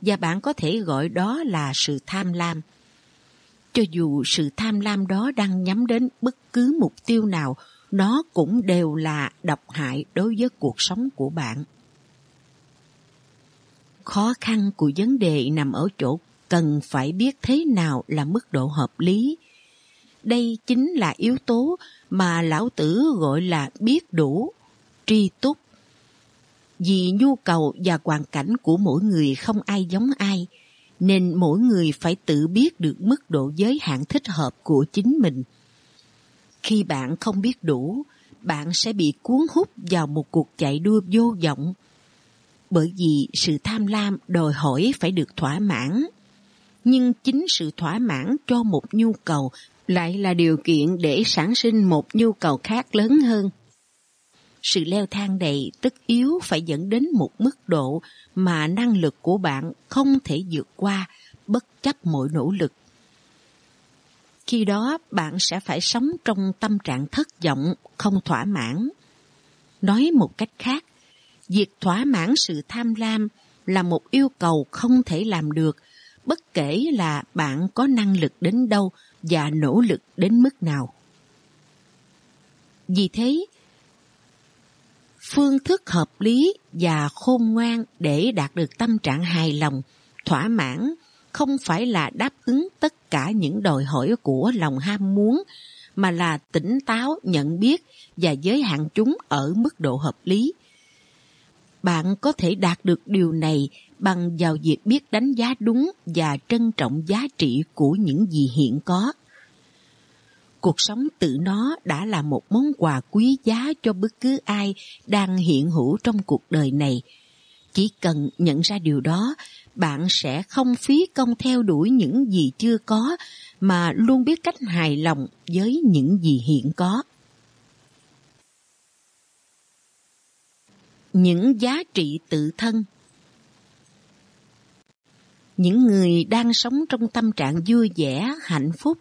Và bạn có thể gọi đó là sự tham lam. Cho dù sự tham lam đó đang nhắm đến bất cứ mục tiêu nào, nó cũng đều là độc hại đối với cuộc sống của bạn. Khó khăn của vấn đề nằm ở chỗ cần phải biết thế nào là mức độ hợp lý. Đây chính là yếu tố mà lão tử gọi là biết đủ, tri túc. Vì nhu cầu và hoàn cảnh của mỗi người không ai giống ai, nên mỗi người phải tự biết được mức độ giới hạn thích hợp của chính mình. Khi bạn không biết đủ, bạn sẽ bị cuốn hút vào một cuộc chạy đua vô vọng. bởi vì sự tham lam đòi hỏi phải được thỏa mãn. Nhưng chính sự thỏa mãn cho một nhu cầu lại là điều kiện để sản sinh một nhu cầu khác lớn hơn. Sự leo thang này tất yếu phải dẫn đến một mức độ mà năng lực của bạn không thể vượt qua bất chấp mọi nỗ lực. Khi đó bạn sẽ phải sống trong tâm trạng thất vọng, không thỏa mãn. Nói một cách khác, việc thỏa mãn sự tham lam là một yêu cầu không thể làm được, bất kể là bạn có năng lực đến đâu và nỗ lực đến mức nào. Vì thế, phương thức hợp lý và khôn ngoan để đạt được tâm trạng hài lòng, thỏa mãn không phải là đáp ứng tất cả những đòi hỏi của lòng ham muốn, mà là tỉnh táo nhận biết và giới hạn chúng ở mức độ hợp lý. Bạn có thể đạt được điều này bằng vào việc biết đánh giá đúng và trân trọng giá trị của những gì hiện có. Cuộc sống tự nó đã là một món quà quý giá cho bất cứ ai đang hiện hữu trong cuộc đời này. Chỉ cần nhận ra điều đó, bạn sẽ không phí công theo đuổi những gì chưa có mà luôn biết cách hài lòng với những gì hiện có. Những giá trị tự thân những người đang sống trong tâm trạng vui vẻ, hạnh phúc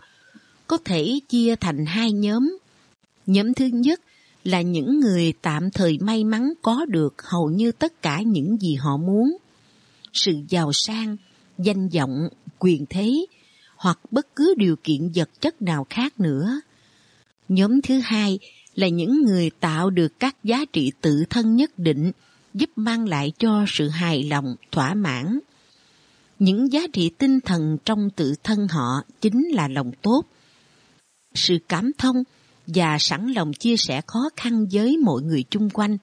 có thể chia thành hai nhóm. Nhóm thứ nhất là những người tạm thời may mắn có được hầu như tất cả những gì họ muốn. Sự giàu sang, danh vọng, quyền thế hoặc bất cứ điều kiện vật chất nào khác nữa. Nhóm thứ hai là những người tạo được các giá trị tự thân nhất định giúp mang lại cho sự hài lòng, thỏa mãn. Những giá trị tinh thần trong tự thân họ chính là lòng tốt, sự cảm thông và sẵn lòng chia sẻ khó khăn với mọi người chung quanh.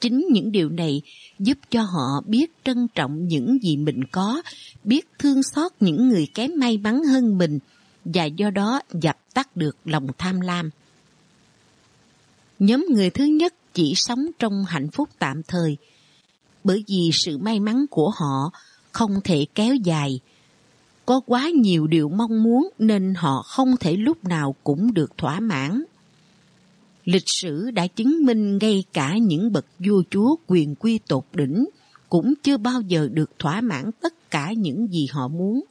Chính những điều này giúp cho họ biết trân trọng những gì mình có, biết thương xót những người kém may mắn hơn mình và do đó dập tắt được lòng tham lam. Nhóm người thứ nhất chỉ sống trong hạnh phúc tạm thời, bởi vì sự may mắn của họ không thể kéo dài, có quá nhiều điều mong muốn nên họ không thể lúc nào cũng được thỏa mãn. Lịch sử đã chứng minh ngay cả những bậc vua chúa quyền quy tột đỉnh cũng chưa bao giờ được thỏa mãn tất cả những gì họ muốn.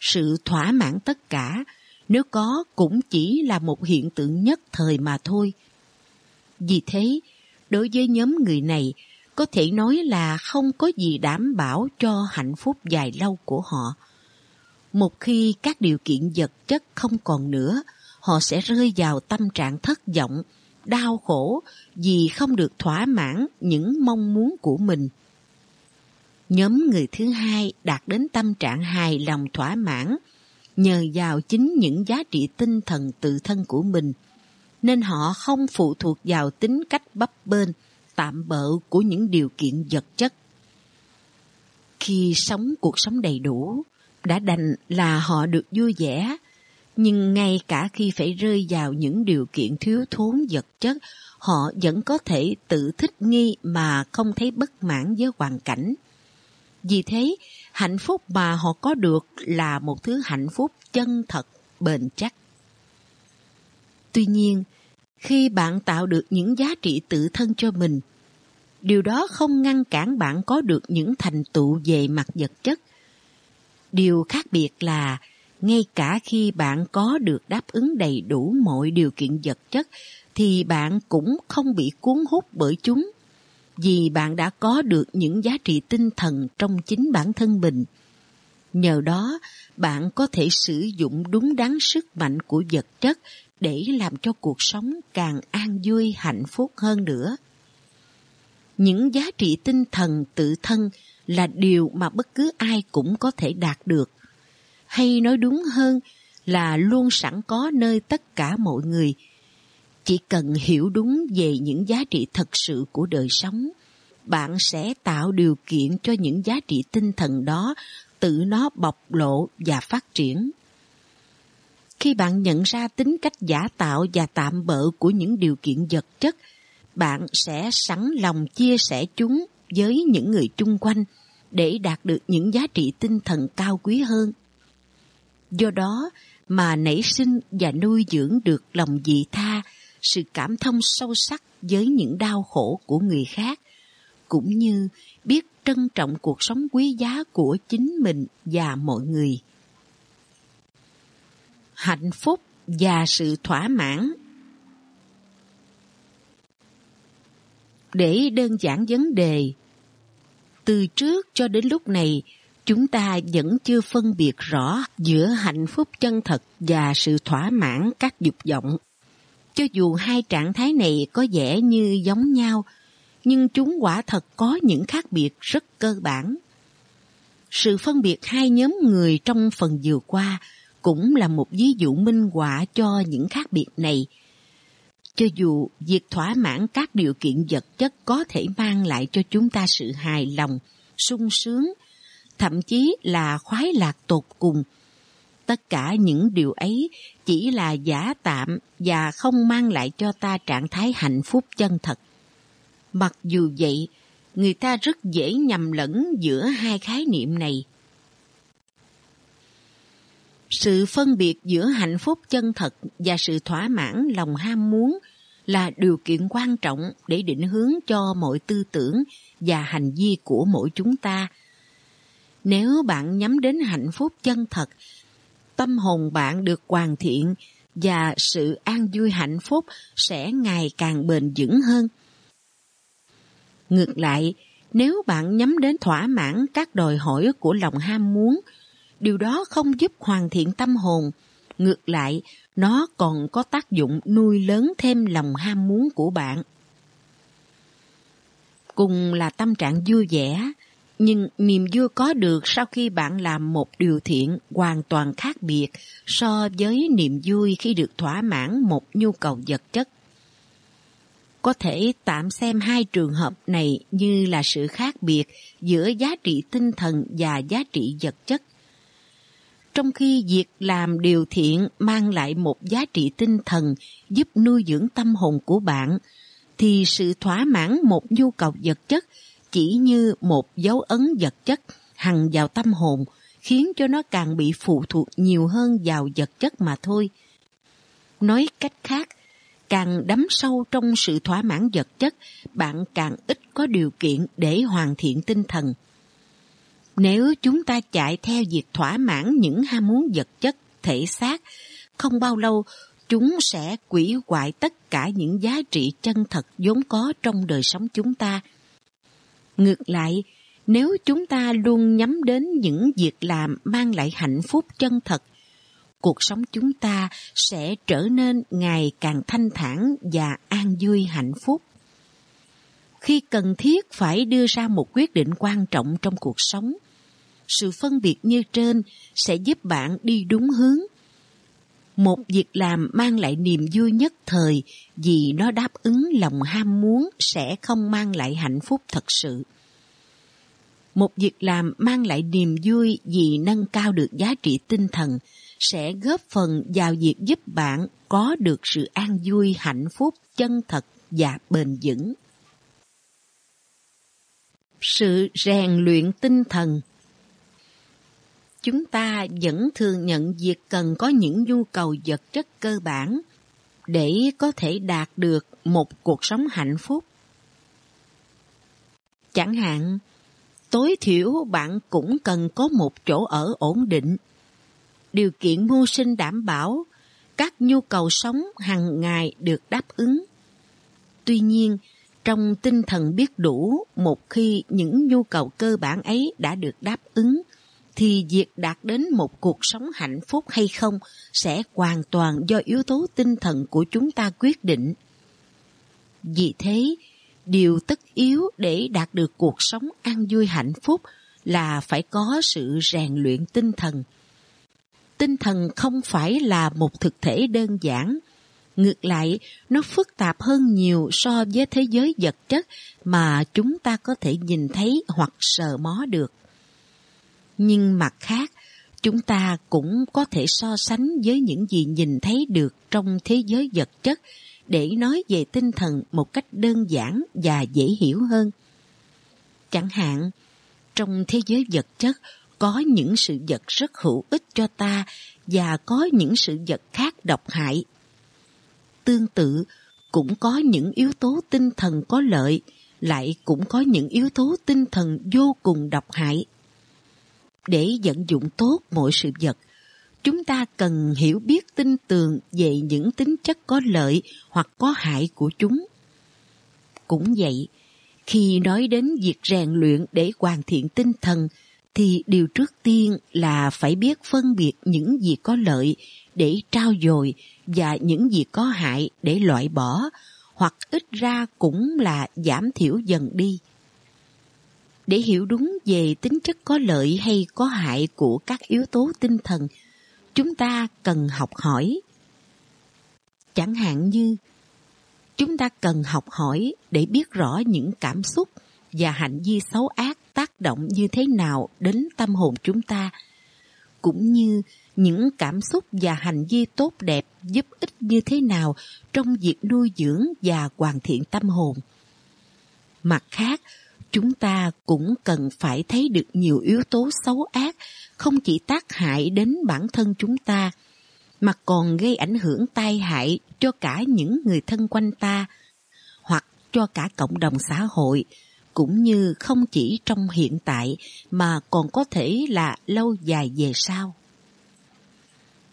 Sự thỏa mãn tất cả, nếu có cũng chỉ là một hiện tượng nhất thời mà thôi. Vì thế, đối với nhóm người này, có thể nói là không có gì đảm bảo cho hạnh phúc dài lâu của họ một khi các điều kiện vật chất không còn nữa, họ sẽ rơi vào tâm trạng thất vọng, đau khổ vì không được thỏa mãn những mong muốn của mình. Nhóm người thứ hai đạt đến tâm trạng hài lòng thỏa mãn nhờ vào chính những giá trị tinh thần tự thân của mình, nên họ không phụ thuộc vào tính cách bấp bênh, tạm bợ của những điều kiện vật chất. Khi sống cuộc sống đầy đủ, đã đành là họ được vui vẻ, nhưng ngay cả khi phải rơi vào những điều kiện thiếu thốn vật chất, họ vẫn có thể tự thích nghi mà không thấy bất mãn với hoàn cảnh. Vì thế, hạnh phúc mà họ có được là một thứ hạnh phúc chân thật, bền chắc. Tuy nhiên, khi bạn tạo được những giá trị tự thân cho mình, điều đó không ngăn cản bạn có được những thành tựu về mặt vật chất Điều khác biệt là ngay cả khi bạn có được đáp ứng đầy đủ mọi điều kiện vật chất thì bạn cũng không bị cuốn hút bởi chúng vì bạn đã có được những giá trị tinh thần trong chính bản thân mình. Nhờ đó, bạn có thể sử dụng đúng đắn sức mạnh của vật chất để làm cho cuộc sống càng an vui hạnh phúc hơn nữa. Những giá trị tinh thần tự thân là điều mà bất cứ ai cũng có thể đạt được. Hay nói đúng hơn là luôn sẵn có nơi tất cả mọi người. Chỉ cần hiểu đúng về những giá trị thật sự của đời sống, bạn sẽ tạo điều kiện cho những giá trị tinh thần đó tự nó bộc lộ và phát triển. Khi bạn nhận ra tính cách giả tạo và tạm bợ của những điều kiện vật chất, bạn sẽ sẵn lòng chia sẻ chúng với những người chung quanh để đạt được những giá trị tinh thần cao quý hơn. Do đó mà nảy sinh và nuôi dưỡng được lòng dị tha, sự cảm thông sâu sắc với những đau khổ của người khác, cũng như biết trân trọng cuộc sống quý giá của chính mình và mọi người. Hạnh phúc và sự thỏa mãn Để đơn giản vấn đề, từ trước cho đến lúc này, chúng ta vẫn chưa phân biệt rõ giữa hạnh phúc chân thật và sự thỏa mãn các dục vọng. Cho dù hai trạng thái này có vẻ như giống nhau, nhưng chúng quả thật có những khác biệt rất cơ bản. Sự phân biệt hai nhóm người trong phần vừa qua cũng là một ví dụ minh họa cho những khác biệt này. Cho dù việc thỏa mãn các điều kiện vật chất có thể mang lại cho chúng ta sự hài lòng, sung sướng, thậm chí là khoái lạc tột cùng, tất cả những điều ấy chỉ là giả tạm và không mang lại cho ta trạng thái hạnh phúc chân thật. Mặc dù vậy, người ta rất dễ nhầm lẫn giữa hai khái niệm này. Sự phân biệt giữa hạnh phúc chân thật và sự thỏa mãn lòng ham muốn là điều kiện quan trọng để định hướng cho mọi tư tưởng và hành vi của mỗi chúng ta. Nếu bạn nhắm đến hạnh phúc chân thật, tâm hồn bạn được hoàn thiện và sự an vui hạnh phúc sẽ ngày càng bền vững hơn. Ngược lại, nếu bạn nhắm đến thỏa mãn các đòi hỏi của lòng ham muốn, điều đó không giúp hoàn thiện tâm hồn. Ngược lại, nó còn có tác dụng nuôi lớn thêm lòng ham muốn của bạn. Cùng là tâm trạng vui vẻ, nhưng niềm vui có được sau khi bạn làm một điều thiện hoàn toàn khác biệt so với niềm vui khi được thỏa mãn một nhu cầu vật chất. Có thể tạm xem hai trường hợp này như là sự khác biệt giữa giá trị tinh thần và giá trị vật chất. Trong khi việc làm điều thiện mang lại một giá trị tinh thần giúp nuôi dưỡng tâm hồn của bạn, thì sự thỏa mãn một nhu cầu vật chất chỉ như một dấu ấn vật chất hằng vào tâm hồn, khiến cho nó càng bị phụ thuộc nhiều hơn vào vật chất mà thôi. Nói cách khác, càng đắm sâu trong sự thỏa mãn vật chất, bạn càng ít có điều kiện để hoàn thiện tinh thần. Nếu chúng ta chạy theo việc thỏa mãn những ham muốn vật chất, thể xác, không bao lâu chúng sẽ quỷ hoại tất cả những giá trị chân thật vốn có trong đời sống chúng ta. Ngược lại, nếu chúng ta luôn nhắm đến những việc làm mang lại hạnh phúc chân thật, cuộc sống chúng ta sẽ trở nên ngày càng thanh thản và an vui hạnh phúc. Khi cần thiết phải đưa ra một quyết định quan trọng trong cuộc sống, sự phân biệt như trên sẽ giúp bạn đi đúng hướng. Một việc làm mang lại niềm vui nhất thời vì nó đáp ứng lòng ham muốn sẽ không mang lại hạnh phúc thật sự. Một việc làm mang lại niềm vui vì nâng cao được giá trị tinh thần sẽ góp phần vào việc giúp bạn có được sự an vui, hạnh phúc, chân thật và bền vững. Sự rèn luyện tinh thần chúng ta vẫn thường nhận việc cần có những nhu cầu vật chất cơ bản để có thể đạt được một cuộc sống hạnh phúc. Chẳng hạn, tối thiểu bạn cũng cần có một chỗ ở ổn định, điều kiện mưu sinh đảm bảo, các nhu cầu sống hàng ngày được đáp ứng. Tuy nhiên, trong tinh thần biết đủ một khi những nhu cầu cơ bản ấy đã được đáp ứng thì việc đạt đến một cuộc sống hạnh phúc hay không sẽ hoàn toàn do yếu tố tinh thần của chúng ta quyết định. Vì thế, điều tất yếu để đạt được cuộc sống an vui hạnh phúc là phải có sự rèn luyện tinh thần. Tinh thần không phải là một thực thể đơn giản, ngược lại nó phức tạp hơn nhiều so với thế giới vật chất mà chúng ta có thể nhìn thấy hoặc sờ mó được. Nhưng mặt khác, chúng ta cũng có thể so sánh với những gì nhìn thấy được trong thế giới vật chất để nói về tinh thần một cách đơn giản và dễ hiểu hơn. Chẳng hạn, trong thế giới vật chất có những sự vật rất hữu ích cho ta và có những sự vật khác độc hại. Tương tự, cũng có những yếu tố tinh thần có lợi, lại cũng có những yếu tố tinh thần vô cùng độc hại. Để vận dụng tốt mọi sự vật, chúng ta cần hiểu biết tin tường về những tính chất có lợi hoặc có hại của chúng. Cũng vậy, khi nói đến việc rèn luyện để hoàn thiện tinh thần, thì điều trước tiên là phải biết phân biệt những gì có lợi để trao dồi và những gì có hại để loại bỏ, hoặc ít ra cũng là giảm thiểu dần đi. Để hiểu đúng về tính chất có lợi hay có hại của các yếu tố tinh thần, chúng ta cần học hỏi. Chẳng hạn như, chúng ta cần học hỏi để biết rõ những cảm xúc và hành vi xấu ác tác động như thế nào đến tâm hồn chúng ta, cũng như những cảm xúc và hành vi tốt đẹp giúp ích như thế nào trong việc nuôi dưỡng và hoàn thiện tâm hồn. Mặt khác, chúng ta cũng cần phải thấy được nhiều yếu tố xấu ác không chỉ tác hại đến bản thân chúng ta, mà còn gây ảnh hưởng tai hại cho cả những người thân quanh ta, hoặc cho cả cộng đồng xã hội, cũng như không chỉ trong hiện tại mà còn có thể là lâu dài về sau.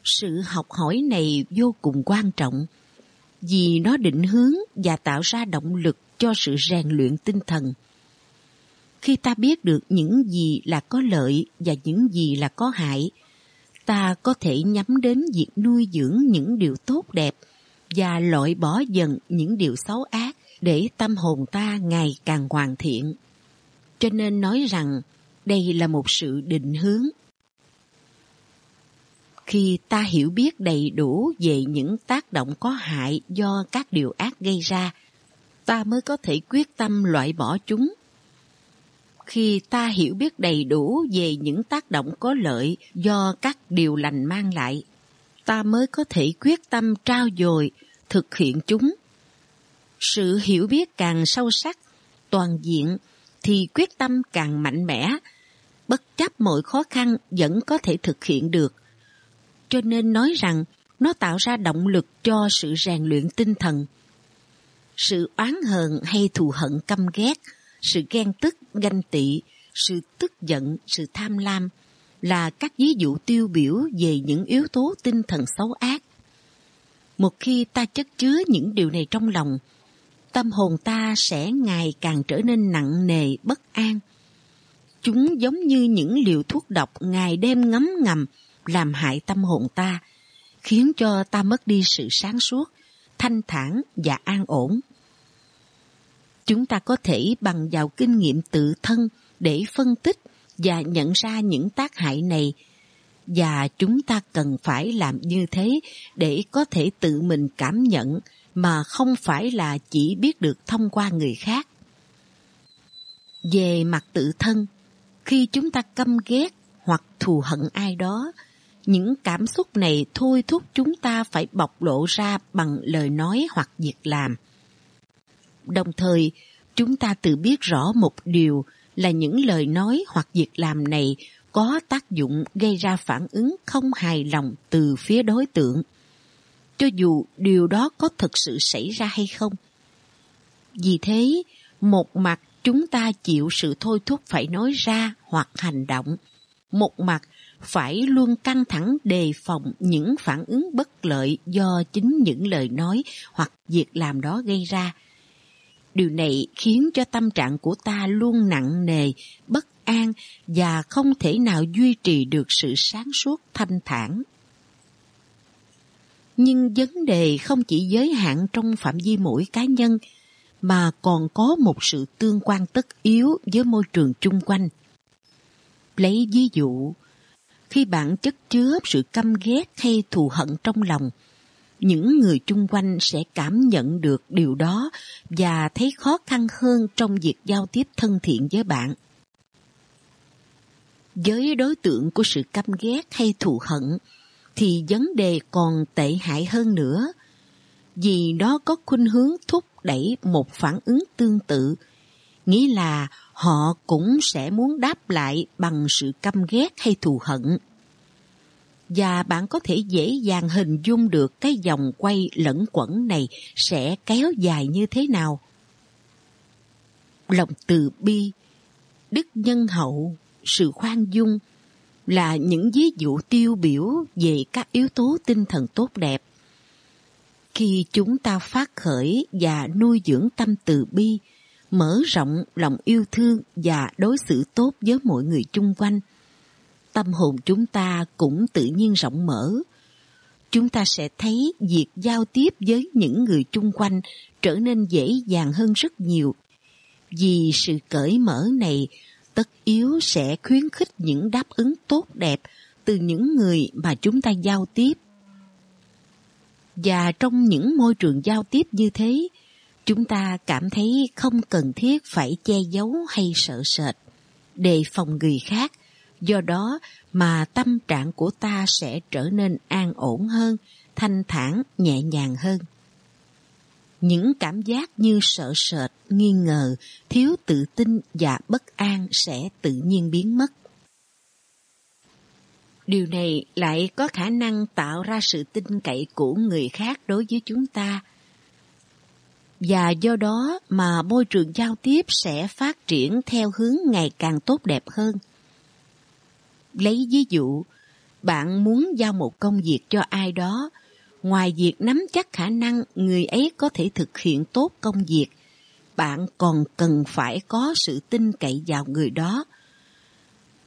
Sự học hỏi này vô cùng quan trọng vì nó định hướng và tạo ra động lực cho sự rèn luyện tinh thần. Khi ta biết được những gì là có lợi và những gì là có hại, ta có thể nhắm đến việc nuôi dưỡng những điều tốt đẹp và loại bỏ dần những điều xấu ác để tâm hồn ta ngày càng hoàn thiện. Cho nên nói rằng đây là một sự định hướng. Khi ta hiểu biết đầy đủ về những tác động có hại do các điều ác gây ra, ta mới có thể quyết tâm loại bỏ chúng. Khi ta hiểu biết đầy đủ về những tác động có lợi do các điều lành mang lại, ta mới có thể quyết tâm trao dồi, thực hiện chúng sự hiểu biết càng sâu sắc, toàn diện thì quyết tâm càng mạnh mẽ, bất chấp mọi khó khăn vẫn có thể thực hiện được. Cho nên nói rằng nó tạo ra động lực cho sự rèn luyện tinh thần. Sự oán hờn hay thù hận căm ghét, sự ghen tức, ganh tị, sự tức giận, sự tham lam là các ví dụ tiêu biểu về những yếu tố tinh thần xấu ác. Một khi ta chất chứa những điều này trong lòng, tâm hồn ta sẽ ngày càng trở nên nặng nề, bất an. Chúng giống như những liều thuốc độc ngày đêm ngấm ngầm làm hại tâm hồn ta, khiến cho ta mất đi sự sáng suốt, thanh thản và an ổn. Chúng ta có thể bằng vào kinh nghiệm tự thân để phân tích và nhận ra những tác hại này và chúng ta cần phải làm như thế để có thể tự mình cảm nhận mà không phải là chỉ biết được thông qua người khác. Về mặt tự thân, khi chúng ta căm ghét hoặc thù hận ai đó, những cảm xúc này thôi thúc chúng ta phải bộc lộ ra bằng lời nói hoặc việc làm. Đồng thời, chúng ta tự biết rõ một điều là những lời nói hoặc việc làm này có tác dụng gây ra phản ứng không hài lòng từ phía đối tượng cho dù điều đó có thực sự xảy ra hay không. Vì thế, một mặt chúng ta chịu sự thôi thúc phải nói ra hoặc hành động. Một mặt phải luôn căng thẳng đề phòng những phản ứng bất lợi do chính những lời nói hoặc việc làm đó gây ra. Điều này khiến cho tâm trạng của ta luôn nặng nề, bất an và không thể nào duy trì được sự sáng suốt thanh thản. Nhưng vấn đề không chỉ giới hạn trong phạm vi mỗi cá nhân, mà còn có một sự tương quan tất yếu với môi trường chung quanh. Lấy ví dụ, khi bạn chất chứa sự căm ghét hay thù hận trong lòng, những người chung quanh sẽ cảm nhận được điều đó và thấy khó khăn hơn trong việc giao tiếp thân thiện với bạn. Với đối tượng của sự căm ghét hay thù hận, thì vấn đề còn tệ hại hơn nữa, vì nó có khuynh hướng thúc đẩy một phản ứng tương tự, nghĩa là họ cũng sẽ muốn đáp lại bằng sự căm ghét hay thù hận. Và bạn có thể dễ dàng hình dung được cái vòng quay lẫn quẩn này sẽ kéo dài như thế nào. Lòng từ bi, đức nhân hậu, sự khoan dung là những ví dụ tiêu biểu về các yếu tố tinh thần tốt đẹp. Khi chúng ta phát khởi và nuôi dưỡng tâm từ bi, mở rộng lòng yêu thương và đối xử tốt với mọi người chung quanh, tâm hồn chúng ta cũng tự nhiên rộng mở. Chúng ta sẽ thấy việc giao tiếp với những người chung quanh trở nên dễ dàng hơn rất nhiều. Vì sự cởi mở này tất yếu sẽ khuyến khích những đáp ứng tốt đẹp từ những người mà chúng ta giao tiếp. Và trong những môi trường giao tiếp như thế, chúng ta cảm thấy không cần thiết phải che giấu hay sợ sệt, đề phòng người khác. Do đó mà tâm trạng của ta sẽ trở nên an ổn hơn, thanh thản, nhẹ nhàng hơn. Những cảm giác như sợ sệt, nghi ngờ, thiếu tự tin và bất an sẽ tự nhiên biến mất. Điều này lại có khả năng tạo ra sự tin cậy của người khác đối với chúng ta. Và do đó mà môi trường giao tiếp sẽ phát triển theo hướng ngày càng tốt đẹp hơn. Lấy ví dụ, bạn muốn giao một công việc cho ai đó, ngoài việc nắm chắc khả năng người ấy có thể thực hiện tốt công việc, bạn còn cần phải có sự tin cậy vào người đó.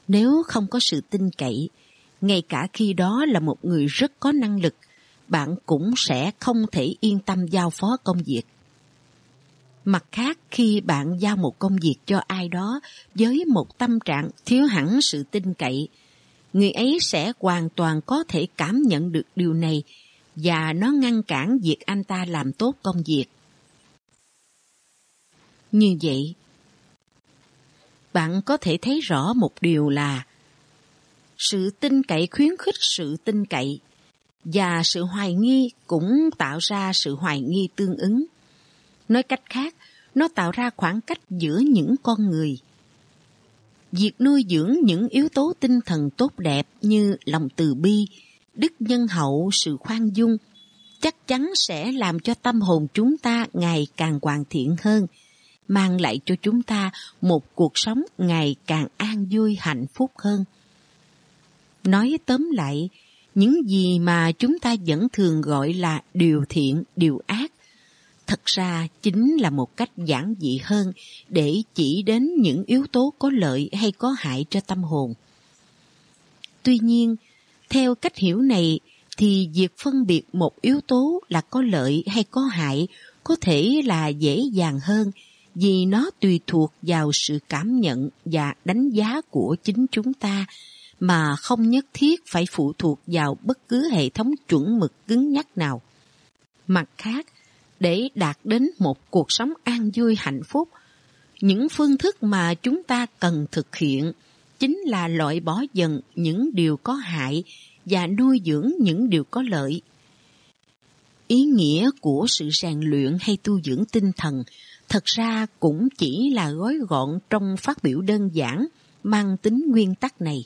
Nếu không có sự tin cậy, ngay cả khi đó là một người rất có năng lực, bạn cũng sẽ không thể yên tâm giao phó công việc. Mặt khác, khi bạn giao một công việc cho ai đó với một tâm trạng thiếu hẳn sự tin cậy, người ấy sẽ hoàn toàn có thể cảm nhận được điều này và nó ngăn cản việc anh ta làm tốt công việc. Như vậy, bạn có thể thấy rõ một điều là sự tin cậy khuyến khích sự tin cậy và sự hoài nghi cũng tạo ra sự hoài nghi tương ứng. Nói cách khác, nó tạo ra khoảng cách giữa những con người. Việc nuôi dưỡng những yếu tố tinh thần tốt đẹp như lòng từ bi, đức nhân hậu, sự khoan dung chắc chắn sẽ làm cho tâm hồn chúng ta ngày càng hoàn thiện hơn, mang lại cho chúng ta một cuộc sống ngày càng an vui hạnh phúc hơn. Nói tóm lại, những gì mà chúng ta vẫn thường gọi là điều thiện, điều ác, thật ra chính là một cách giản dị hơn để chỉ đến những yếu tố có lợi hay có hại cho tâm hồn. Tuy nhiên, theo cách hiểu này thì việc phân biệt một yếu tố là có lợi hay có hại có thể là dễ dàng hơn vì nó tùy thuộc vào sự cảm nhận và đánh giá của chính chúng ta mà không nhất thiết phải phụ thuộc vào bất cứ hệ thống chuẩn mực cứng nhắc nào. Mặt khác, để đạt đến một cuộc sống an vui hạnh phúc, những phương thức mà chúng ta cần thực hiện chính là loại bỏ dần những điều có hại và nuôi dưỡng những điều có lợi. Ý nghĩa của sự rèn luyện hay tu dưỡng tinh thần thật ra cũng chỉ là gói gọn trong phát biểu đơn giản mang tính nguyên tắc này.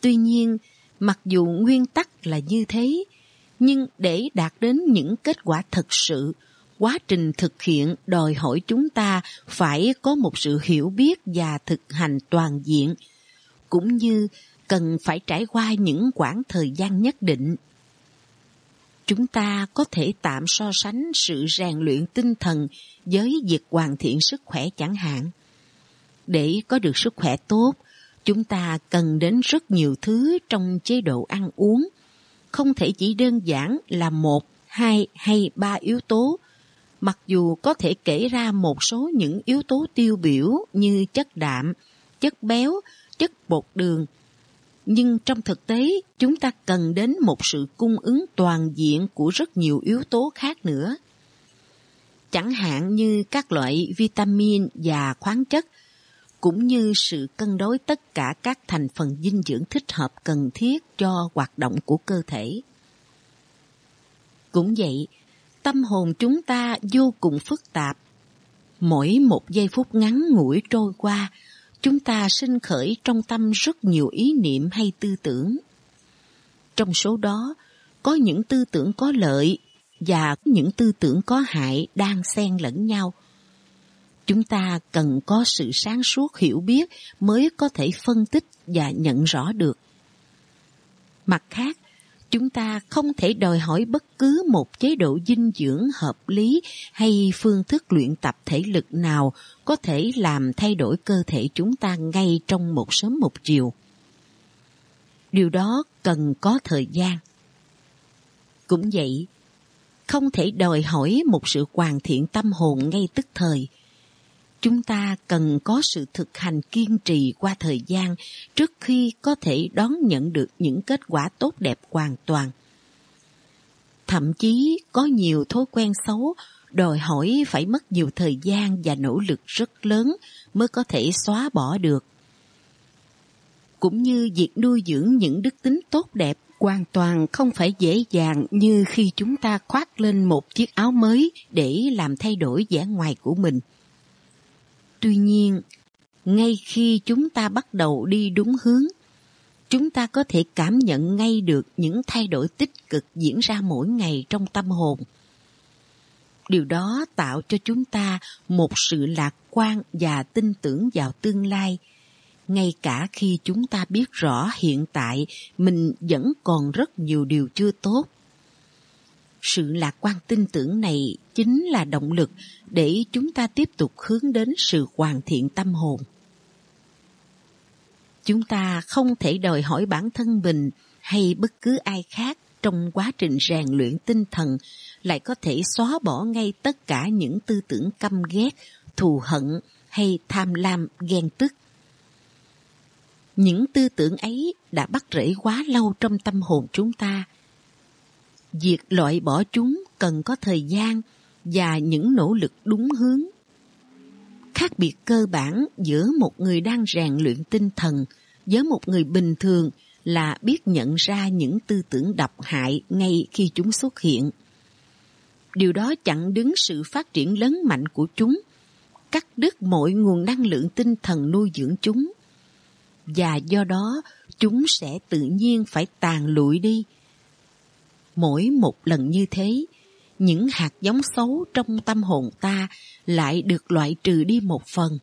Tuy nhiên, mặc dù nguyên tắc là như thế, nhưng để đạt đến những kết quả thực sự, quá trình thực hiện đòi hỏi chúng ta phải có một sự hiểu biết và thực hành toàn diện, cũng như cần phải trải qua những quãng thời gian nhất định. Chúng ta có thể tạm so sánh sự rèn luyện tinh thần với việc hoàn thiện sức khỏe chẳng hạn. Để có được sức khỏe tốt, chúng ta cần đến rất nhiều thứ trong chế độ ăn uống. Không thể chỉ đơn giản là một, hai hay ba yếu tố, mặc dù có thể kể ra một số những yếu tố tiêu biểu như chất đạm, chất béo, chất bột đường, nhưng trong thực tế chúng ta cần đến một sự cung ứng toàn diện của rất nhiều yếu tố khác nữa. Chẳng hạn như các loại vitamin và khoáng chất, cũng như sự cân đối tất cả các thành phần dinh dưỡng thích hợp cần thiết cho hoạt động của cơ thể. Cũng vậy, tâm hồn chúng ta vô cùng phức tạp. Mỗi một giây phút ngắn ngủi trôi qua, chúng ta sinh khởi trong tâm rất nhiều ý niệm hay tư tưởng. Trong số đó, có những tư tưởng có lợi và những tư tưởng có hại đang xen lẫn nhau. Chúng ta cần có sự sáng suốt hiểu biết mới có thể phân tích và nhận rõ được. Mặt khác, chúng ta không thể đòi hỏi bất cứ một chế độ dinh dưỡng hợp lý hay phương thức luyện tập thể lực nào có thể làm thay đổi cơ thể chúng ta ngay trong một sớm một chiều. Điều đó cần có thời gian. Cũng vậy, không thể đòi hỏi một sự hoàn thiện tâm hồn ngay tức thời. Chúng ta cần có sự thực hành kiên trì qua thời gian trước khi có thể đón nhận được những kết quả tốt đẹp hoàn toàn. Thậm chí có nhiều thói quen xấu đòi hỏi phải mất nhiều thời gian và nỗ lực rất lớn mới có thể xóa bỏ được. Cũng như việc nuôi dưỡng những đức tính tốt đẹp hoàn toàn không phải dễ dàng như khi chúng ta khoác lên một chiếc áo mới để làm thay đổi vẻ ngoài của mình. Tuy nhiên, ngay khi chúng ta bắt đầu đi đúng hướng, chúng ta có thể cảm nhận ngay được những thay đổi tích cực diễn ra mỗi ngày trong tâm hồn. Điều đó tạo cho chúng ta một sự lạc quan và tin tưởng vào tương lai – ngay cả khi chúng ta biết rõ hiện tại mình vẫn còn rất nhiều điều chưa tốt. Sự lạc quan tin tưởng này chính là động lực để chúng ta tiếp tục hướng đến sự hoàn thiện tâm hồn. Chúng ta không thể đòi hỏi bản thân mình hay bất cứ ai khác trong quá trình rèn luyện tinh thần lại có thể xóa bỏ ngay tất cả những tư tưởng căm ghét, thù hận hay tham lam, ghen tức. Những tư tưởng ấy đã bắt rễ quá lâu trong tâm hồn chúng ta. Việc loại bỏ chúng cần có thời gian và những nỗ lực đúng hướng. Khác biệt cơ bản giữa một người đang rèn luyện tinh thần với một người bình thường là biết nhận ra những tư tưởng độc hại ngay khi chúng xuất hiện. Điều đó chặn đứng sự phát triển lớn mạnh của chúng, cắt đứt mọi nguồn năng lượng tinh thần nuôi dưỡng chúng và do đó chúng sẽ tự nhiên phải tàn lụi đi. Mỗi một lần như thế, những hạt giống xấu trong tâm hồn ta lại được loại trừ đi một phần.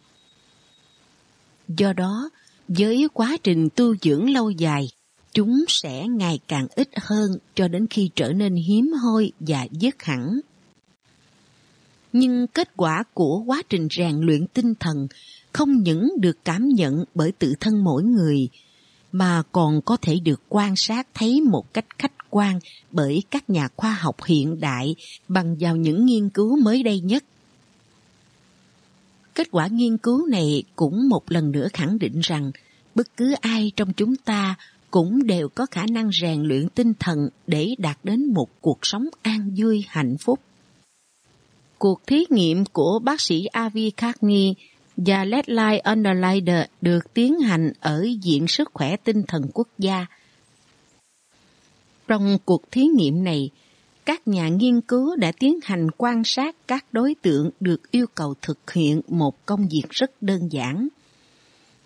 Do đó, với quá trình tu dưỡng lâu dài, chúng sẽ ngày càng ít hơn cho đến khi trở nên hiếm hoi và dứt hẳn. Nhưng kết quả của quá trình rèn luyện tinh thần không những được cảm nhận bởi tự thân mỗi người, mà còn có thể được quan sát thấy một cách khách quan bởi các nhà khoa học hiện đại bằng vào những nghiên cứu mới đây nhất. Kết quả nghiên cứu này cũng một lần nữa khẳng định rằng bất cứ ai trong chúng ta cũng đều có khả năng rèn luyện tinh thần để đạt đến một cuộc sống an vui, hạnh phúc. Cuộc thí nghiệm của bác sĩ Avi Carney và Leslie Underlider được tiến hành ở Viện Sức khỏe Tinh thần Quốc gia. Trong cuộc thí nghiệm này, các nhà nghiên cứu đã tiến hành quan sát các đối tượng được yêu cầu thực hiện một công việc rất đơn giản.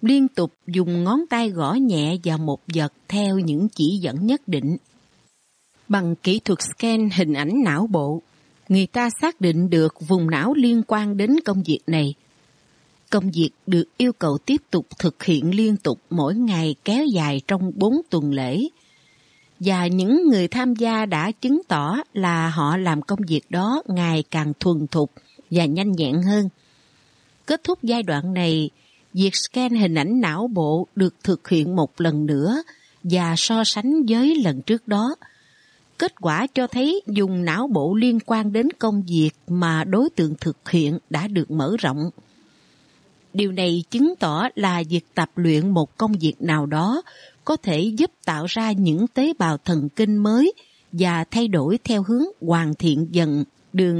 Liên tục dùng ngón tay gõ nhẹ vào một vật theo những chỉ dẫn nhất định. Bằng kỹ thuật scan hình ảnh não bộ, người ta xác định được vùng não liên quan đến công việc này Công việc được yêu cầu tiếp tục thực hiện liên tục mỗi ngày kéo dài trong 4 tuần lễ. Và những người tham gia đã chứng tỏ là họ làm công việc đó ngày càng thuần thục và nhanh nhẹn hơn. Kết thúc giai đoạn này, việc scan hình ảnh não bộ được thực hiện một lần nữa và so sánh với lần trước đó. Kết quả cho thấy dùng não bộ liên quan đến công việc mà đối tượng thực hiện đã được mở rộng. Điều này chứng tỏ là việc tập luyện một công việc nào đó có thể giúp tạo ra những tế bào thần kinh mới và thay đổi theo hướng hoàn thiện dần đường